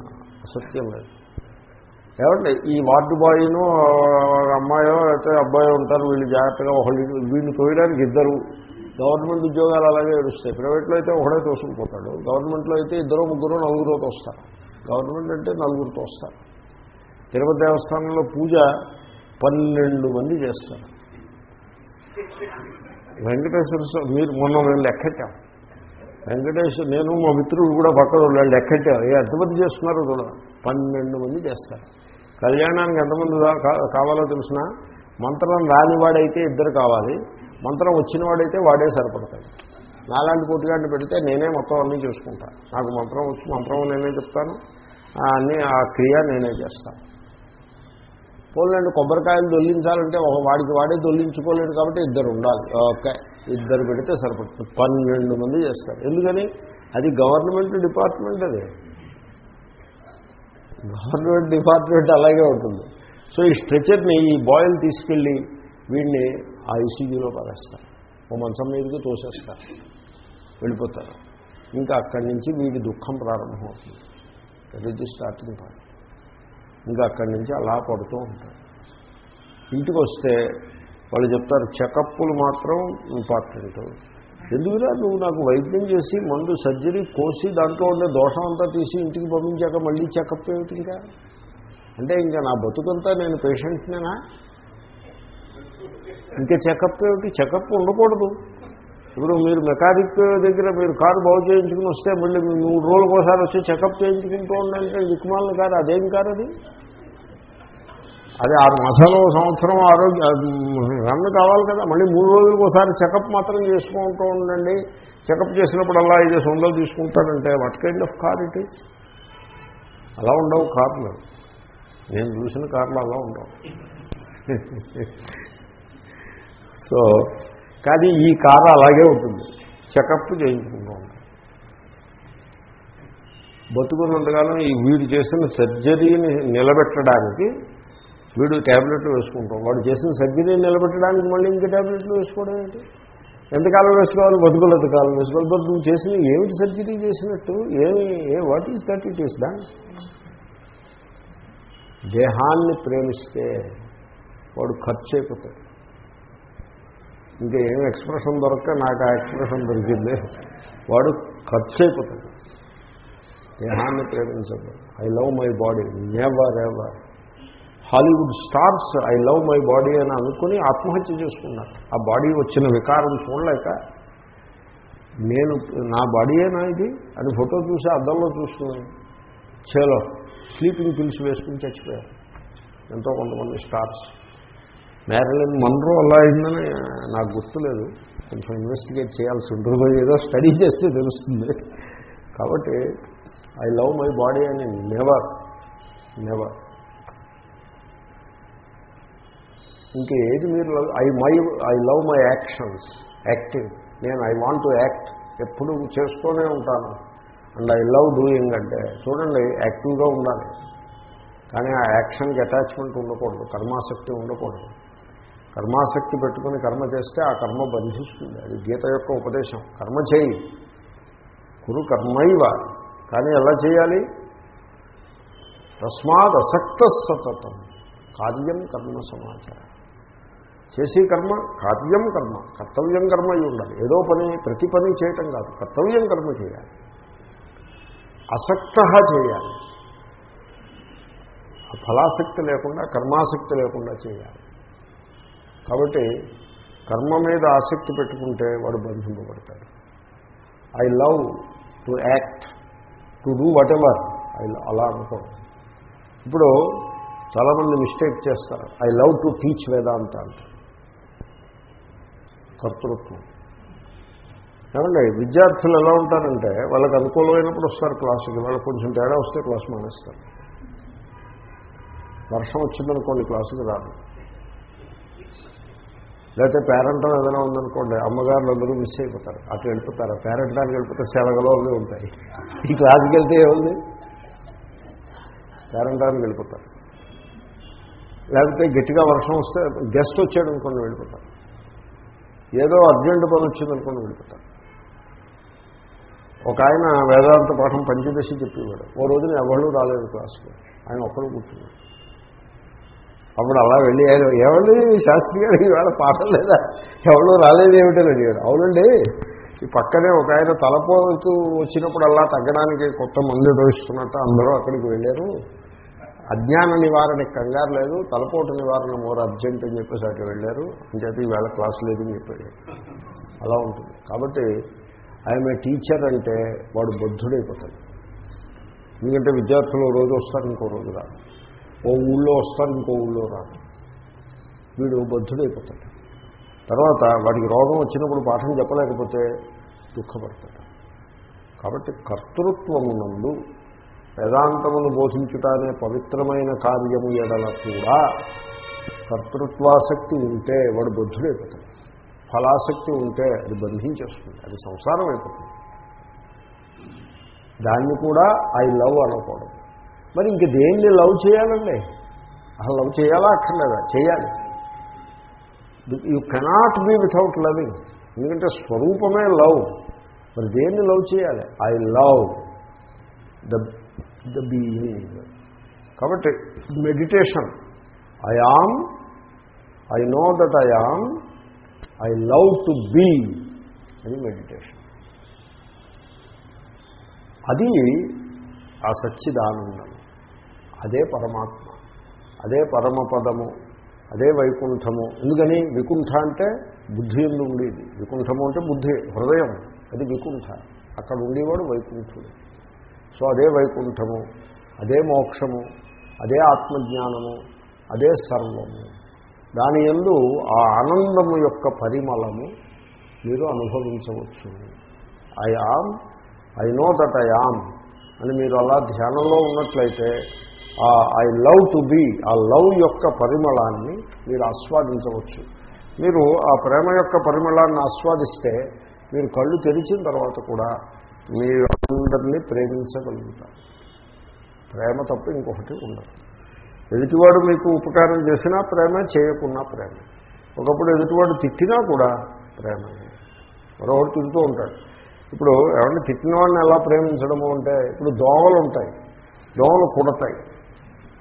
అసత్యం లేదు. ఏమంటే ఈ వార్డు బాయ్ను అమ్మాయో లేకపోతే అబ్బాయో ఉంటారు వీళ్ళు జాగ్రత్తగా ఒకళ్ళు వీళ్ళు తోయడానికి ఇద్దరు. గవర్నమెంట్ ఉద్యోగాలు అలాగే ఏడుస్తాయి. ప్రైవేట్లో అయితే ఒకడే తోసుకుపోతాడు. గవర్నమెంట్లో అయితే ఇద్దరు ముగ్గురు నలుగురు తోస్తారు. గవర్నమెంట్ అంటే నలుగురు తోస్తారు. తిరుపతి దేవస్థానంలో పూజ పన్నెండు మంది చేస్తారు. వెంకటేశ్వర స్వామి మీరు మొన్న మేము లెక్కట్టాం. వెంకటేశ్వర నేను మా మిత్రుడు కూడా పక్కన వాళ్ళు లెక్కట్టాం ఏ ఎంతమంది చేస్తున్నారో కూడా పన్నెండు మంది చేస్తారు. కళ్యాణానికి ఎంతమంది కావాలో తెలిసిన మంత్రం రానివాడైతే ఇద్దరు కావాలి. మంత్రం వచ్చిన వాడైతే వాడే సరిపడతాడు. నాలాంటి పోటీగాడిని పెడితే నేనే మొత్తం అన్నీ చూసుకుంటాను నాకు మంత్రం వచ్చి మంత్రం నేనే చెప్తాను. అన్నీ ఆ క్రియ నేనే చేస్తాను. పోలండి కొబ్బరికాయలు దొల్లించాలంటే ఒక వాడికి వాడే దొల్లించుకోలేడు కాబట్టి ఇద్దరు ఉండాలి. ఓకే ఇద్దరు పెడితే సరిపడుతుంది. పన్నెండు మంది చేస్తారు. ఎందుకని? అది గవర్నమెంట్ డిపార్ట్మెంట్ అది. గవర్నమెంట్ డిపార్ట్మెంట్ అలాగే ఉంటుంది. సో ఈ స్ట్రెచర్ని ఈ బాయిల్ తీసుకెళ్ళి వీడిని ఆ ఐసీయూలో పడేస్తారు ఓ మంచం మీదకి తోసేస్తారు. వెళ్ళిపోతారు. ఇంకా అక్కడి నుంచి వీడి దుఃఖం ప్రారంభమవుతుంది. దట్ ది స్టార్టింగ్ పాయింట్ ఇంకా అక్కడి నుంచి అలా పడుతూ ఉంటారు. ఇంటికి వస్తే వాళ్ళు చెప్తారు చెకప్పులు మాత్రం ఇంపార్టెంట్. ఎందుకురా నువ్వు నాకు వైద్యం చేసి మందు సర్జరీ కోసి దాంట్లో ఉండే దోషం అంతా తీసి ఇంటికి పంపించాక మళ్ళీ చెకప్ ఏమిటి ఇంకా? అంటే ఇంకా నా బతుకంతా నేను పేషెంట్నేనా? ఇంకా చెకప్ ఏమిటి? చెకప్ ఉండకూడదు. ఇప్పుడు మీరు మెకానిక్ దగ్గర మీరు కారు బాగు చేయించుకుని వస్తే మళ్ళీ మీరు మూడు రోజులకు ఒకసారి వచ్చి చెకప్ చేయించుకుంటూ ఉండంటే దిక్కుమాలని కారు అదేం కారు అది? అది ఆరు మాసాలు సంవత్సరం ఆరోగ్య రన్ కావాలి కదా. మళ్ళీ మూడు రోజులకు ఒకసారి చెకప్ మాత్రం చేసుకుంటూ ఉండండి. చెకప్ చేసినప్పుడల్లా ఐదు వందలు తీసుకుంటారంటే what kind of car it is అలా ఉండవు కార్లు. నేను చూసిన కార్లు అలా ఉండవు. [LAUGHS] సో కానీ ఈ కారు అలాగే ఉంటుంది. చెకప్ చేయించుకుంటూ ఉంటాం. బతుకున్నంతకాలం ఈ వీడు చేసిన సర్జరీని నిలబెట్టడానికి వీడు ట్యాబ్లెట్లు వేసుకుంటాం. వాడు చేసిన సర్జరీని నిలబెట్టడానికి మళ్ళీ ఇంకా ట్యాబ్లెట్లు వేసుకోవడం ఏంటి? ఎంతకాలం వేసుకోవాలి? బతుకులంత కాలం వేసుకోవాలి? బట్ నువ్వు చేసిన ఏమిటి సర్జరీ చేసినట్టు? ఏమి ఏ what is that it is దాన్ దేహాన్ని ప్రేమిస్తే వాడు ఖర్చు అయిపోతాడు. ఇంకా ఏం ఎక్స్ప్రెషన్ దొరక్క నాకు ఆ ఎక్స్ప్రెషన్ దొరికింది. వాడు ఖర్చు అయిపోతాడు దేహాన్ని ప్రేమించదు I love my body never ever Hollywood stars I love my body అని అనుకుని ఆత్మహత్య చేసుకున్నారు. ఆ బాడీ వచ్చిన వికారం చూడలేక నేను నా బాడీయేనా ఇది? అని ఫోటో చూసి అద్దంలో చూసుకుని చేలో స్లీపింగ్ పిల్స్ వేసుకుని చచ్చిపోయారు. ఎంతో కొంతమంది స్టార్స్ మ్యారలిన్ మన్రో అలా అయిందని నాకు గుర్తులేదు. కొంచెం ఇన్వెస్టిగేట్ చేయాల్సి ఉంటుంది ఏదో స్టడీ చేస్తే తెలుస్తుంది. కాబట్టి ఐ లవ్ మై బాడీ అని నెవర్ నెవర్ ఇంకా ఏది మీరు I my I love my actions acting నేను ఐ వాంట్ టు యాక్ట్ ఎప్పుడు చేస్తూనే ఉంటాను. అండ్ ఐ లవ్ డూయింగ్ అంటే చూడండి యాక్టివ్గా ఉండాలి. కానీ ఆ యాక్షన్కి అటాచ్మెంట్ ఉండకూడదు కర్మాసక్తి ఉండకూడదు. కర్మాసక్తి పెట్టుకుని కర్మ చేస్తే ఆ కర్మ బంధిస్తుంది. అది గీత యొక్క ఉపదేశం. కర్మ చేయి. కురు కర్మైవ. కానీ ఎలా చేయాలి? తస్మాత్ అసక్త సతతం కార్యం కర్మ సమాచారం. చేసే కర్మ కార్యం కర్మ. కర్తవ్యం కర్మ అయి ఉండాలి. ఏదో పని ప్రతి పని చేయటం కాదు. కర్తవ్యం కర్మ చేయాలి. అసక్త చేయాలి. ఫలాసక్తి లేకుండా కర్మాసక్తి లేకుండా చేయాలి. కాబట్టి కర్మ మీద ఆసక్తి పెట్టుకుంటే వాడు బంధింపబడతాడు. I love to act to do whatever I అలా అనుకో ఇప్పుడు చాలామంది మిస్టేక్ చేస్తారు. I love to teach Vedanta అంటే కర్తృత్వం. ఏమండి విద్యార్థులు ఎలా ఉంటారంటే వాళ్ళకి అనుకూలమైనప్పుడు వస్తారు క్లాసుకి వాళ్ళకి కొంచెం తేడా వస్తే క్లాస్ మానేస్తారు. వర్షం వచ్చిందనుకోండి క్లాసుకి రాదు లేకపోతే పేరెంటం ఏదైనా ఉందనుకోండి అమ్మగారులు అందరూ మిస్ అయిపోతారు. అటు వెళ్ళిపోతారు. పేరెంటానికి వెళ్ళిపోతే సెలవులో అవి ఉంటాయి. ఈ క్లాస్కి వెళ్తే ఏముంది? పేరెంటానికి వెళ్ళిపోతారు. లేకపోతే గట్టిగా వర్షం వస్తే గెస్ట్ వచ్చాడు అనుకోండి వెళ్ళిపోతారు. ఏదో అర్జెంట్ పని వచ్చిందనుకోండి వెళ్ళిపోతారు. ఒక ఆయన వేదాంత పాఠం పంచదశి చెప్పేవాడు. ఓ రోజున ఎవరు రాలేదు క్లాస్కి ఆయన ఒక్కడు కూర్చున్నాడు. అప్పుడు అలా వెళ్ళి ఆయన ఏమండి శాస్త్రి గారు ఈవేళ పాఠం లేదా? ఎవరు రాలేదు ఏమిటని అడిగాడు. అవునండి ఈ పక్కనే ఒక ఆయన తలపోతూ వచ్చినప్పుడు అలా తగ్గడానికి కొత్త మందు దోషిస్తున్నట్టు అందరూ అక్కడికి వెళ్ళారు. అజ్ఞాన నివారణ కంగారు లేదు తలపోటు నివారణ మోర్ అర్జెంట్ అని చెప్పేసి అటు వెళ్ళారు. అంచేత ఈవేళ క్లాస్ లేదని చెప్పాడు. అలా ఉంటుంది. కాబట్టి ఆయన టీచర్ అంటే వాడు బుద్ధుడైపోతాడు. ఎందుకంటే విద్యార్థులు రోజు వస్తారు ఇంకో రోజు రాదు ఓ ఊళ్ళో వస్తారు ఇంకో ఊళ్ళో రాదు వీడు బద్ధుడైపోతాడు. తర్వాత వాడికి రోగం వచ్చినప్పుడు పాఠం చెప్పలేకపోతే దుఃఖపడతాడు. కాబట్టి కర్తృత్వమునందు వేదాంతమును బోధించుట అనే పవిత్రమైన కార్యము ఎడల కూడా కర్తృత్వాసక్తి ఉంటే వాడు బుద్ధుడైపోతాడు. ఫలాసక్తి ఉంటే అది బంధించేస్తుంది. అది సంసారం అయిపోతుంది దాన్ని కూడా ఐ లవ్ అనకూడదు. మరి ఇంక దేన్ని లవ్ చేయాలండి? అసలు లవ్ చేయాలా అక్కర్లేదా? చేయాలి. You cannot be without loving ఎందుకంటే స్వరూపమే లవ్. మరి దేన్ని లవ్ చేయాలి? I love the the being కాబట్టి meditation I am I know that I am I love to be అది మెడిటేషన్ అది ఆ సచ్చిదానందం. అదే పరమాత్మ అదే పరమపదము అదే వైకుంఠము. ఎందుకని? వికుంఠ అంటే బుద్ధి ఎందు ఉండేది. వికుంఠము అంటే బుద్ధి హృదయం. అది వికుంఠ. అక్కడ ఉండేవాడు వైకుంఠుడు. సో అదే వైకుంఠము అదే మోక్షము అదే ఆత్మజ్ఞానము అదే సర్వము. దాని ఎందు ఆ ఆనందము యొక్క పరిమళము మీరు అనుభవించవచ్చు. I am I know that I am అని మీరు అలా ధ్యానంలో ఉన్నట్లయితే ఐ లవ్ టు బీ ఆ లవ్ యొక్క పరిమళాన్ని మీరు ఆస్వాదించవచ్చు. మీరు ఆ ప్రేమ యొక్క పరిమళాన్ని ఆస్వాదిస్తే మీరు కళ్ళు తెరిచిన తర్వాత కూడా మీరు అందరినీ ప్రేమించగలుగుతారు. ప్రేమ తప్ప ఇంకొకటి ఉండదు. ఎదుటివాడు మీకు ఉపకారం చేసినా ప్రేమ చేయకున్నా ప్రేమ. ఒకప్పుడు ఎదుటివాడు తిట్టినా కూడా ప్రేమ. మరొకటి తింటూ ఉంటాడు. ఇప్పుడు ఎవరిని తిట్టిన వాడిని ఎలా ప్రేమించడము అంటే ఇప్పుడు దోమలు ఉంటాయి. దోమలు కుడతాయి.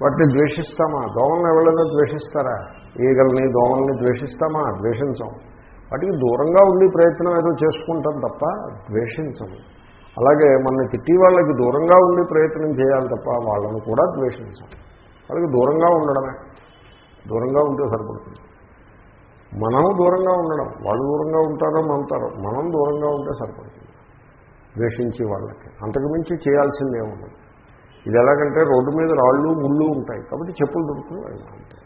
వాటిని ద్వేషిస్తామా? దోమలను ఎవరైనా ద్వేషిస్తారా? ఈగల్ని దోమల్ని ద్వేషిస్తామా? ద్వేషించం. వాటికి దూరంగా ఉండే ప్రయత్నం ఏదో చేసుకుంటాం తప్ప ద్వేషించము అలాగే మన తిట్టి వాళ్ళకి దూరంగా ఉండే ప్రయత్నం చేయాలి తప్ప వాళ్ళను కూడా ద్వేషించం. వాళ్ళకి దూరంగా ఉండడమే. దూరంగా ఉంటే సరిపడుతుంది. మనం దూరంగా ఉండడం. వాళ్ళు దూరంగా ఉంటారో మనతారో మనం దూరంగా ఉంటే సరిపడుతుంది. ద్వేషించి వాళ్ళకి. అంతకుమించి చేయాల్సిందే ఉండదు ఇది ఎలాగంటే రోడ్డు మీద రాళ్ళు ముళ్ళు ఉంటాయి. కాబట్టి చెప్పులు అంతే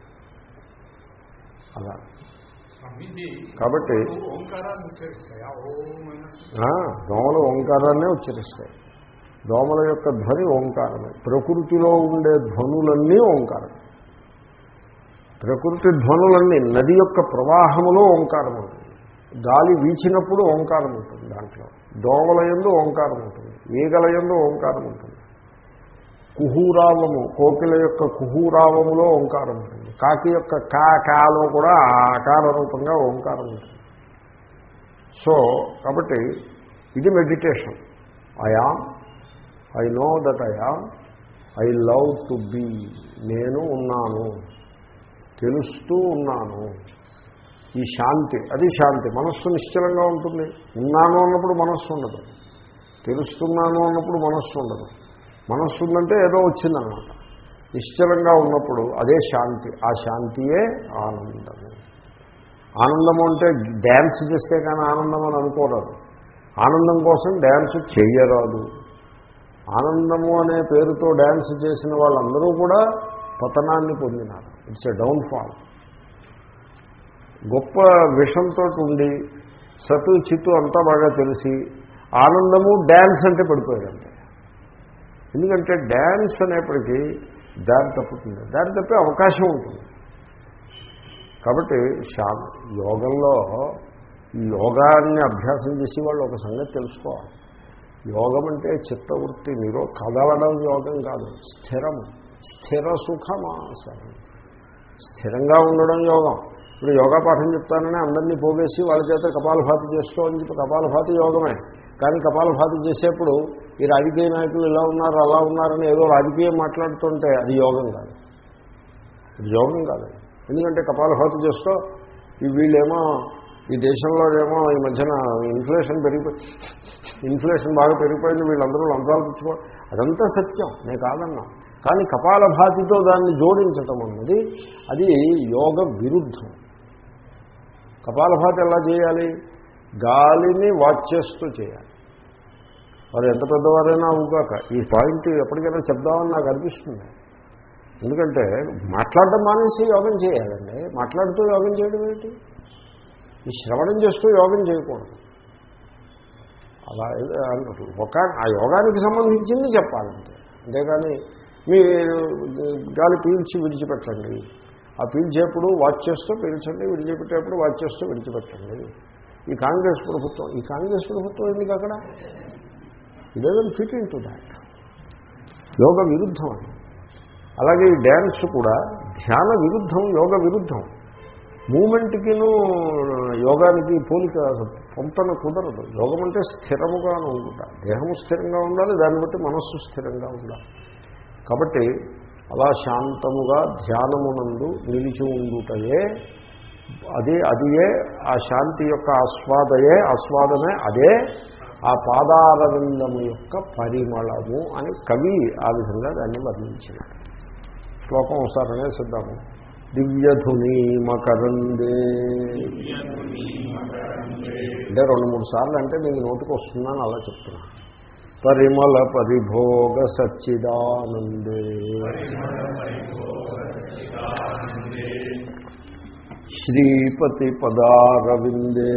అలా. కాబట్టి దోమలు ఓంకారాన్నే ఉచ్చరిస్తాయి. దోమల యొక్క ధ్వని ఓంకారమే. ప్రకృతిలో ఉండే ధ్వనులన్నీ ఓంకారం. ప్రకృతి ధ్వనులన్నీ నది యొక్క ప్రవాహములో ఓంకారం ఉంటుంది. గాలి వీచినప్పుడు ఓంకారం ఉంటుంది దాంట్లో. దోమల ఎందు ఓంకారం ఉంటుంది. ఈగల ఎందు ఓంకారం ఉంటుంది. కుహూరావము కోకిల యొక్క కుహూరావములో ఓంకారం ఉంటుంది. కాకి యొక్క కా కాలో కూడా ఆకార రూపంగా ఓంకారం ఉంటుంది. సో కాబట్టి ఇది meditation. I am I know that I am I love to be నేను ఉన్నాను తెలుస్తూ ఉన్నాను. ఈ శాంతి అది శాంతి. మనస్సు నిశ్చలంగా ఉంటుంది. ఉన్నాను అన్నప్పుడు మనస్సు ఉండదు. తెలుస్తున్నాను అన్నప్పుడు మనస్సు ఉండదు. మనస్సు ఉందంటే ఏదో వచ్చిందనమాట. నిశ్చలంగా ఉన్నప్పుడు అదే శాంతి. ఆ శాంతియే ఆనందము ఆనందము అంటే డ్యాన్స్ చేస్తే కానీ ఆనందం అని అనుకోరాదు. ఆనందం కోసం డ్యాన్స్ చెయ్యరాదు. ఆనందము అనే పేరుతో డ్యాన్స్ చేసిన వాళ్ళందరూ కూడా పతనాన్ని పొందినారు. It's a downfall. గొప్ప విషంతో ఉండి సతు చిత్తు అంతా బాగా తెలిసి ఆనందము డ్యాన్స్ అంటే పడిపోయాడు ఎందుకంటే డ్యాన్స్ అనేప్పటికీ దారి తప్పుతుంది. దారి తప్పే అవకాశం ఉంటుంది. కాబట్టి శా యోగంలో యోగాన్ని అభ్యాసం చేసి వాళ్ళు ఒక సంగతి తెలుసుకోవాలి. యోగం అంటే చిత్తవృత్తి నిరో కదలడం యోగం కాదు. స్థిరం స్థిర సుఖమాసనం స్థిరంగా ఉండడం యోగం. ఇప్పుడు యోగా పాఠం చెప్తానని అందరినీ పోగేసి వాళ్ళ చేత కపాలభాతి చేసుకోవాలని అని చెప్పి కపాలభాతి యోగమే. కానీ కపాలభాతి చేసేప్పుడు ఈ రాజకీయ నాయకులు ఇలా ఉన్నారు అలా ఉన్నారని ఏదో రాజకీయం మాట్లాడుతుంటే అది యోగం కాదు. అది యోగం కాదు. ఎందుకంటే కపాలభాతి చేస్తూ ఈ వీళ్ళేమో ఈ దేశంలో ఏమో ఈ మధ్యన ఇన్ఫ్లేషన్ పెరిగిపోయి ఇన్ఫ్లేషన్ బాగా పెరిగిపోయింది వీళ్ళందరూ లంచాలు పుచ్చుకో అదంతా సత్యం నేను కాదన్నా. కానీ కపాలభాతితో దాన్ని జోడించటం అన్నది అది యోగ విరుద్ధం. కపాలభాతి ఎలా చేయాలి? గాలిని వాచ్ చేస్తూ చేయాలి. వారు ఎంత పెద్దవారైనా అవుగాక ఈ పాయింట్ ఎప్పటికైనా చెప్దామని నాకు అనిపిస్తుంది. ఎందుకంటే మాట్లాడడం మానేసి యోగం చేయాలండి. మాట్లాడుతూ యోగం చేయడం ఏంటి? ఈ శ్రవణం చేస్తూ యోగం చేయకూడదు. అలా ఒక ఆ యోగానికి సంబంధించింది చెప్పాలంటే. అంతేకాని మీరు గాలి పీల్చి విడిచిపెట్టండి. ఆ పీల్చేప్పుడు వాచ్ చేస్తూ పీల్చండి. విడిచిపెట్టేప్పుడు వాచ్ చేస్తూ విడిచిపెట్టండి. ఈ కాంగ్రెస్ ప్రభుత్వం ఈ కాంగ్రెస్ ప్రభుత్వం ఎందుకు అక్కడ? ఇదేదన్ fit in to that yoga విరుద్ధం. అది అలాగే ఈ డ్యాన్స్ కూడా ధ్యాన విరుద్ధం యోగ విరుద్ధం. మూమెంట్కిను యోగానికి పోలిక పొంతన కుదరదు. యోగం అంటే స్థిరముగా ఉండాలి దేహము స్థిరంగా ఉండాలి దాన్ని బట్టి మనస్సు స్థిరంగా ఉండాలి. కాబట్టి అలా శాంతముగా ధ్యానమునందు నిలిచి ఉండుటయే అదే అదియే ఆ శాంతి యొక్క ఆస్వాదయే ఆస్వాదమే అదే ఆ పాదారవిందము యొక్క పరిమళము అని కవి ఆ విధంగా దాన్ని వర్ణించినాడు. శ్లోకం ఒకసారి అనేసిద్దాము దివ్యధుని మకరందే. అంటే రెండు మూడు సార్లు అంటే మీకు నోటికి వస్తుందని అలా చెప్తున్నా. పరిమళ పరిభోగ సచ్చిదానందే. శ్రీపతి పదారవిందే.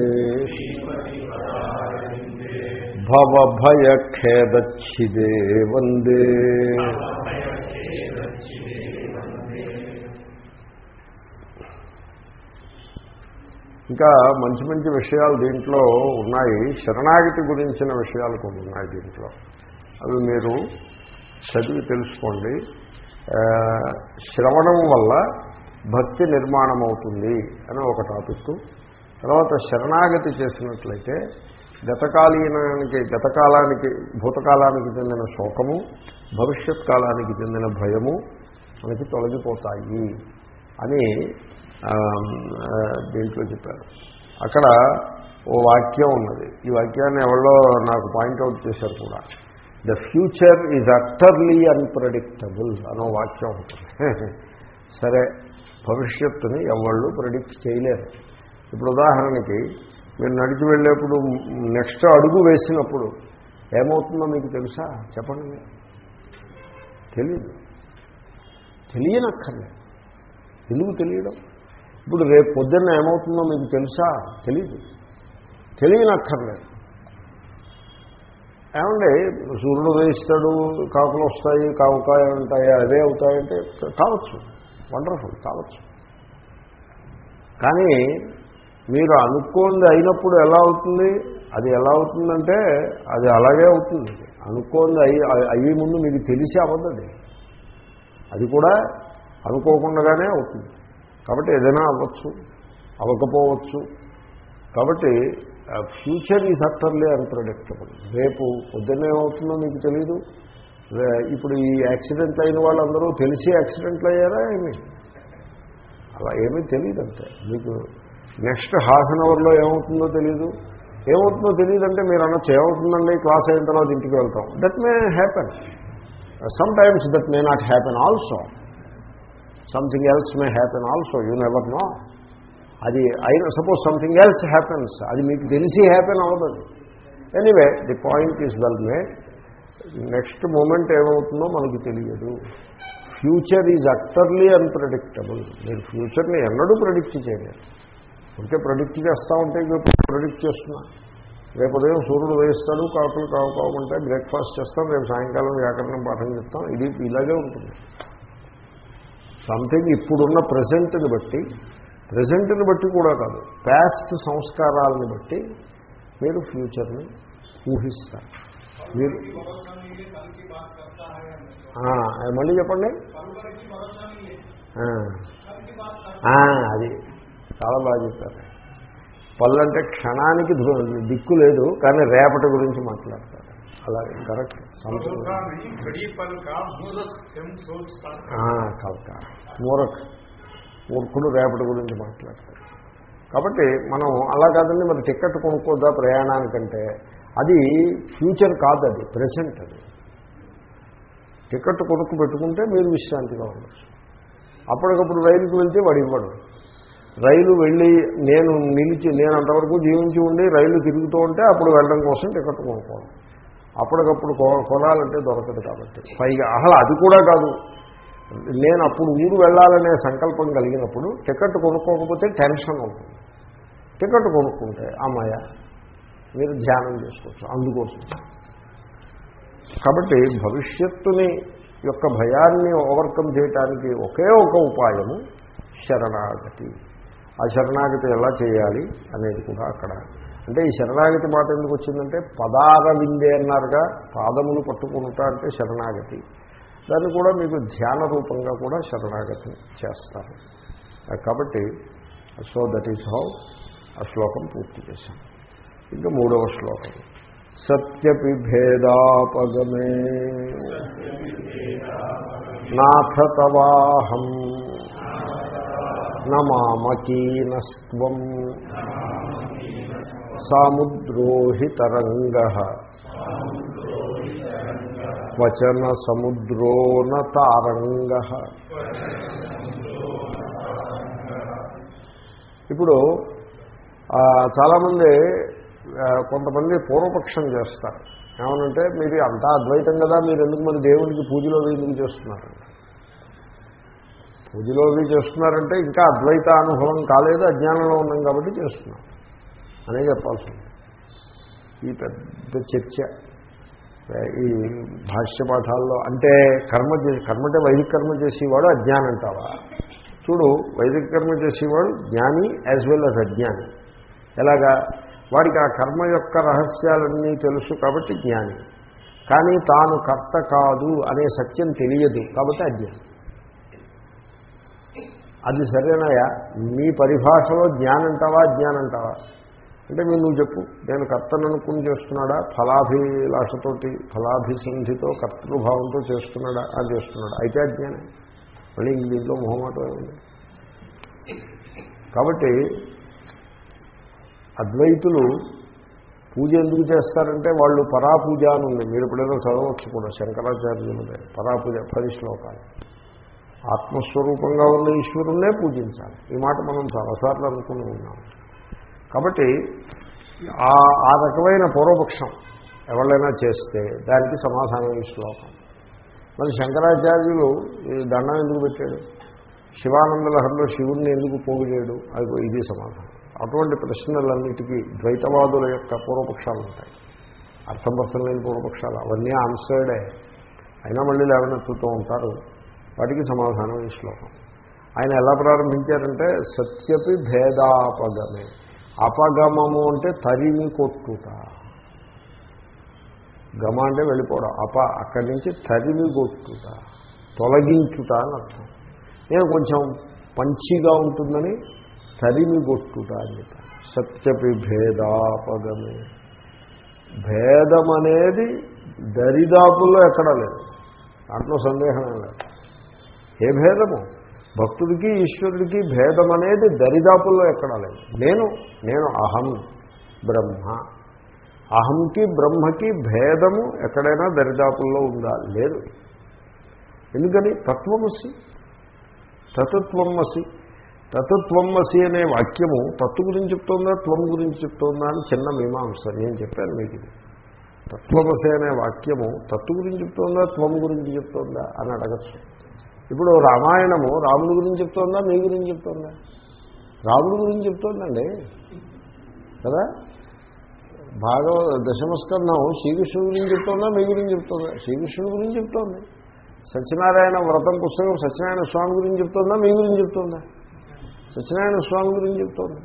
భవభయఖేదచ్చిదే వందే ఇంకా మంచి మంచి విషయాలు దీంట్లో ఉన్నాయి. శరణాగతి గురించిన విషయాలు కొన్ని ఉన్నాయి దీంట్లో. అవి మీరు చదివి తెలుసుకోండి. శ్రవణం వల్ల భక్తి నిర్మాణం అవుతుంది అని ఒక టాపిక్. తర్వాత శరణాగతి చేసినట్లయితే గతకాలీనానికి గతకాలానికి భూతకాలానికి చెందిన శోకము భవిష్యత్ కాలానికి చెందిన భయము మనకి తొలగిపోతాయి అని దీంట్లో చెప్పారు. అక్కడ ఓ వాక్యం ఉన్నది. ఈ వాక్యాన్ని ఎవరో నాకు పాయింట్అవుట్ చేశారు కూడా. The future is utterly unpredictable అనో వాక్యం ఉంటుంది. సరే భవిష్యత్తుని ఎవళ్ళు ప్రెడిక్ట్ చేయలేరు. ఇప్పుడు ఉదాహరణకి మీరు నడిచి వెళ్ళేప్పుడు నెక్స్ట్ అడుగు వేసినప్పుడు ఏమవుతుందో మీకు తెలుసా? చెప్పండి. తెలియదు తెలియనక్కర్లే ఎందుకు తెలియడం? ఇప్పుడు రేపు పొద్దున్న ఏమవుతుందో మీకు తెలుసా? తెలియదు తెలియనక్కర్లేదు. ఏమండి? సూర్యుడు ఉదయిస్తాడు కాకులు వస్తాయి కావకాయలు ఉంటాయి అవే అవుతాయంటే కావచ్చు. వండర్ఫుల్ కావచ్చు. కానీ మీరు అనుకోంది అయినప్పుడు ఎలా అవుతుంది? అది ఎలా అవుతుందంటే అది అలాగే అవుతుంది. అనుకోంది అయ్యి అయ్యే ముందు మీకు తెలిసి అవ్వదు అది. కూడా అనుకోకుండానే అవుతుంది. కాబట్టి ఏదైనా అవ్వచ్చు అవ్వకపోవచ్చు. కాబట్టి ఫ్యూచర్ ఈజ్ అట్టర్లీ అన్ప్రడిక్టబుల్. రేపు పొద్దున్నే ఏమవుతుందో మీకు తెలీదు. ఇప్పుడు ఈ యాక్సిడెంట్ అయిన వాళ్ళందరూ తెలిసి యాక్సిడెంట్లు అయ్యారా ఏమి? అలా ఏమీ తెలియదు అంతే మీకు నెక్స్ట్ హాఫ్ అన్ అవర్లో ఏమవుతుందో తెలీదు. ఏమవుతుందో తెలియదంటే మీరు అనొచ్చు ఏమవుతుందండి? క్లాస్ అయిన తర్వాత ఇంటికి వెళ్తాం. That may happen sometimes that may not happen also something else may happen also you never know అది అయిన సపోజ్ సంథింగ్ ఎల్స్ హ్యాపెన్స్ అది మీకు తెలిసి హ్యాపెన్ అవ్వదు. Anyway the point is well made next moment ఏమవుతుందో మనకి తెలియదు. ఫ్యూచర్ ఈజ్ అట్టర్లీ అన్ప్రెడిక్టబుల్ మీరు ఫ్యూచర్ని ఎన్నడూ ప్రెడిక్ట్ చేయలేరు. ఉంటే ప్రొడిక్ట్ చేస్తూ ఉంటే ప్రొడిక్ట్ చేస్తున్నా. రేపు ఉదయం సూర్యుడు వేయిస్తాడు కాకులు కావు బ్రేక్ఫాస్ట్ చేస్తాం రేపు సాయంకాలం వ్యాకరణం పాఠం చేస్తాం ఇది ఇలాగే ఉంటుంది. సంథింగ్ ఇప్పుడున్న ప్రజెంట్ని బట్టి ప్రజెంట్ని బట్టి కూడా కాదు ప్యాస్ట్ సంస్కారాలని బట్టి మీరు ఫ్యూచర్ని ఊహిస్తారు. మీరు మళ్ళీ చెప్పండి? అది. చాలా బాగా చెప్పారు. పళ్ళంటే క్షణానికి దిక్కు లేదు కానీ రేపటి గురించి మాట్లాడతారు. అలా కరెక్ట్. కల్క మూరక్. మూర్ఖుడు రేపటి గురించి మాట్లాడతారు కాబట్టి మనం అలా కాదండి మరి టికెట్ కొనుక్కోదా ప్రయాణానికంటే? అది ఫ్యూచర్ కాదు అది ప్రజెంట్ అది. టికెట్ కొనుక్కు పెట్టుకుంటే మీరు విశ్రాంతిగా ఉండొచ్చు. అప్పటికప్పుడు రైలుకి వెళ్తే వాడు ఇవ్వడు. రైలు వెళ్ళి నేను నిలిచి నేను అంతవరకు జీవించి ఉండి రైలు తిరుగుతూ ఉంటే అప్పుడు వెళ్ళడం కోసం టికెట్ కొనుక్కోవాలి అప్పటికప్పుడు కొనాలంటే దొరకదు కాబట్టి. పైగా అసలు అది కూడా కాదు. నేను అప్పుడు ఊరు వెళ్ళాలనే సంకల్పం కలిగినప్పుడు టికెట్ కొనుక్కోకపోతే టెన్షన్ ఉంటుంది టికెట్ కొనుక్కుంటే అమ్మాయ మీరు ధ్యానం చేసుకోవచ్చు అందుకోసం. కాబట్టి భవిష్యత్తుని యొక్క భయాన్ని ఓవర్కమ్ చేయటానికి ఒకే ఒక ఉపాయము శరణాగతి. ఆ శరణాగతి ఎలా చేయాలి అనేది కూడా అక్కడ. అంటే ఈ శరణాగతి మాట ఎందుకు వచ్చిందంటే పదార విందే అన్నారుగా పాదములు పట్టుకుంటా అంటే శరణాగతి. దాన్ని కూడా మీకు ధ్యాన రూపంగా కూడా శరణాగతి చేస్తారు. కాబట్టి సో దట్ ఈస్ హౌ ఆ శ్లోకం పూర్తి చేశాం. ఇంకా మూడవ శ్లోకం. సత్యపి భేదాపగమే. నాథ తవాహం. నమామకీనస్వం సాముద్రోహితరంగ వచన సముద్రోనతారంగ ఇప్పుడు చాలామంది కొంతమంది పూర్వపక్షం చేస్తారు. ఏమనంటే మీరు అంతా అద్వైతం కదా మీరు ఎందుకు మరి దేవుడికి పూజలో ఎందుకు చేస్తున్నారు? పూజలో అవి చేస్తున్నారంటే ఇంకా అద్వైత అనుభవం కాలేదు అజ్ఞానంలో ఉన్నాం కాబట్టి చేస్తున్నాం. అనే చెప్పాల్సి ఉంది ఈ పెద్ద చర్చ ఈ భాష్య పాఠాల్లో అంటే కర్మ చేసి కర్మ అంటే వైదిక కర్మ చేసేవాడు అజ్ఞానం అంటావా? చూడు వైదిక కర్మ చేసేవాడు జ్ఞాని యాజ్ వెల్ అస్ అజ్ఞాని. ఎలాగా? వాడికి ఆ కర్మ యొక్క రహస్యాలన్నీ తెలుసు కాబట్టి జ్ఞాని. కానీ తాను కర్త కాదు అనే సత్యం తెలియదు కాబట్టి అజ్ఞాని. అది సరేనాయా మీ పరిభాషలో జ్ఞానంటావా అంటావా అంటావా అంటే మీరు నువ్వు చెప్పు. నేను కర్తను అనుకుని చేస్తున్నాడా? ఫలాభిలాషతోటి ఫలాభిసంధితో కర్తృభావంతో చేస్తున్నాడా? అది చేస్తున్నాడా. అయితే అజ్ఞానం. మళ్ళీ ఇంక దీంట్లో మొహమాటమే ఉంది కాబట్టి అద్వైతులు పూజ ఎందుకు చేస్తారంటే వాళ్ళు పరాపూజ అని ఉంది. మీరు ఎప్పుడైనా చదవచ్చు కూడా శంకరాచార్యులు పరాపూజ పది శ్లోకాలు. ఆత్మస్వరూపంగా ఉన్న ఈశ్వరుణ్ణే పూజించాలి. ఈ మాట మనం చాలాసార్లు అనుకుని ఉన్నాం. కాబట్టి ఆ ఆ రకమైన పూర్వపక్షం ఎవరైనా చేస్తే దానికి సమాధానం ఈ శ్లోకం. మరి శంకరాచార్యులు ఈ దండం ఎందుకు పెట్టాడు? శివానంద లహరిలో శివుణ్ణి ఎందుకు పోగు చేయడు అది ఇది సమాధానం. అటువంటి ప్రశ్నలన్నిటికీ ద్వైతవాదుల యొక్క పూర్వపక్షాలు ఉంటాయి అర్థంపర్థం లేని పూర్వపక్షాలు. అవన్నీ ఆన్సర్డే. అయినా మళ్ళీ లేవనెత్తుతూ ఉంటారు. వాటికి సమాధానం ఈ శ్లోకం. ఆయన ఎలా ప్రారంభించారంటే సత్యపి భేదాపగమే. అపగమము అంటే తరిమి కొట్టుట. గమ అంటే వెళ్ళిపోవడం. అప అక్కడి నుంచి తరిమి కొట్టుట. తొలగించుట అని అర్థం. నేను కొంచెం పంచిగా ఉంటుందని తరిమి కొట్టుట అని చెప్పాను సత్యపి భేదాపగమే. భేదం అనేది దరిదాపుల్లో ఎక్కడా లేదు. దాంట్లో సందేహం లేదు. ఏ భేదము? భక్తుడికి ఈశ్వరుడికి భేదం అనేది దరిదాపుల్లో ఎక్కడా లేదు. నేను నేను అహం బ్రహ్మ. అహంకి బ్రహ్మకి భేదము ఎక్కడైనా దరిదాపుల్లో ఉందా? లేదు. ఎందుకని? తత్వమసి. తతత్వమసి తతత్వమసి అనే వాక్యము తత్తు గురించి చెప్తోందా? త్వం గురించి చెప్తోందా? అని చిన్న మీమాంస. నేను చెప్పాను మీకు ఇది. తత్వమసి అనే వాక్యము తత్తు గురించి చెప్తోందా? త్వం గురించి చెప్తోందా? అని అడగచ్చు. ఇప్పుడు రామాయణము రాముడి గురించి చెప్తోందా? మీ గురించి చెప్తోందా? రాముడి గురించి చెప్తోందండి. కదా? భాగవ దశమస్కరణం శ్రీకృష్ణుడి గురించి చెప్తోందా? మీ గురించి చెప్తోందా? శ్రీకృష్ణుడి గురించి చెప్తోంది. సత్యనారాయణ వ్రతం పుస్తకం సత్యనారాయణ స్వామి గురించి చెప్తోందా? మీ గురించి చెప్తోందా? సత్యనారాయణ స్వామి గురించి చెప్తోంది.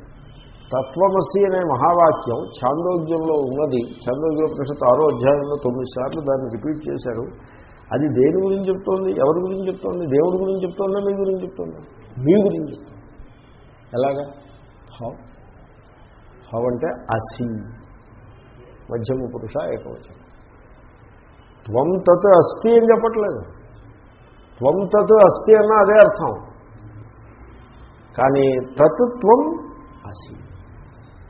తత్వమసి అనే మహావాక్యం ఛాందోగ్యంలో ఉన్నది. ఛాందోగ్యోపనిషత్తు ఆరో అధ్యాయంలో తొమ్మిది సార్లు దాన్ని రిపీట్ చేశారు. అది దేని గురించి చెప్తోంది? ఎవరి గురించి చెప్తోంది? దేవుడి గురించి చెప్తోందా? మీ గురించి చెప్తోందా? మీ గురించి ఎలాగా? హౌ? హౌ అంటే అసి. మధ్యమ పురుష ఏకవచనం. త్వం తత్ అస్థి అని చెప్పట్లేదు. త్వం తత్ అస్థి అన్న అదే అర్థం. కానీ తత్ త్వం అసి.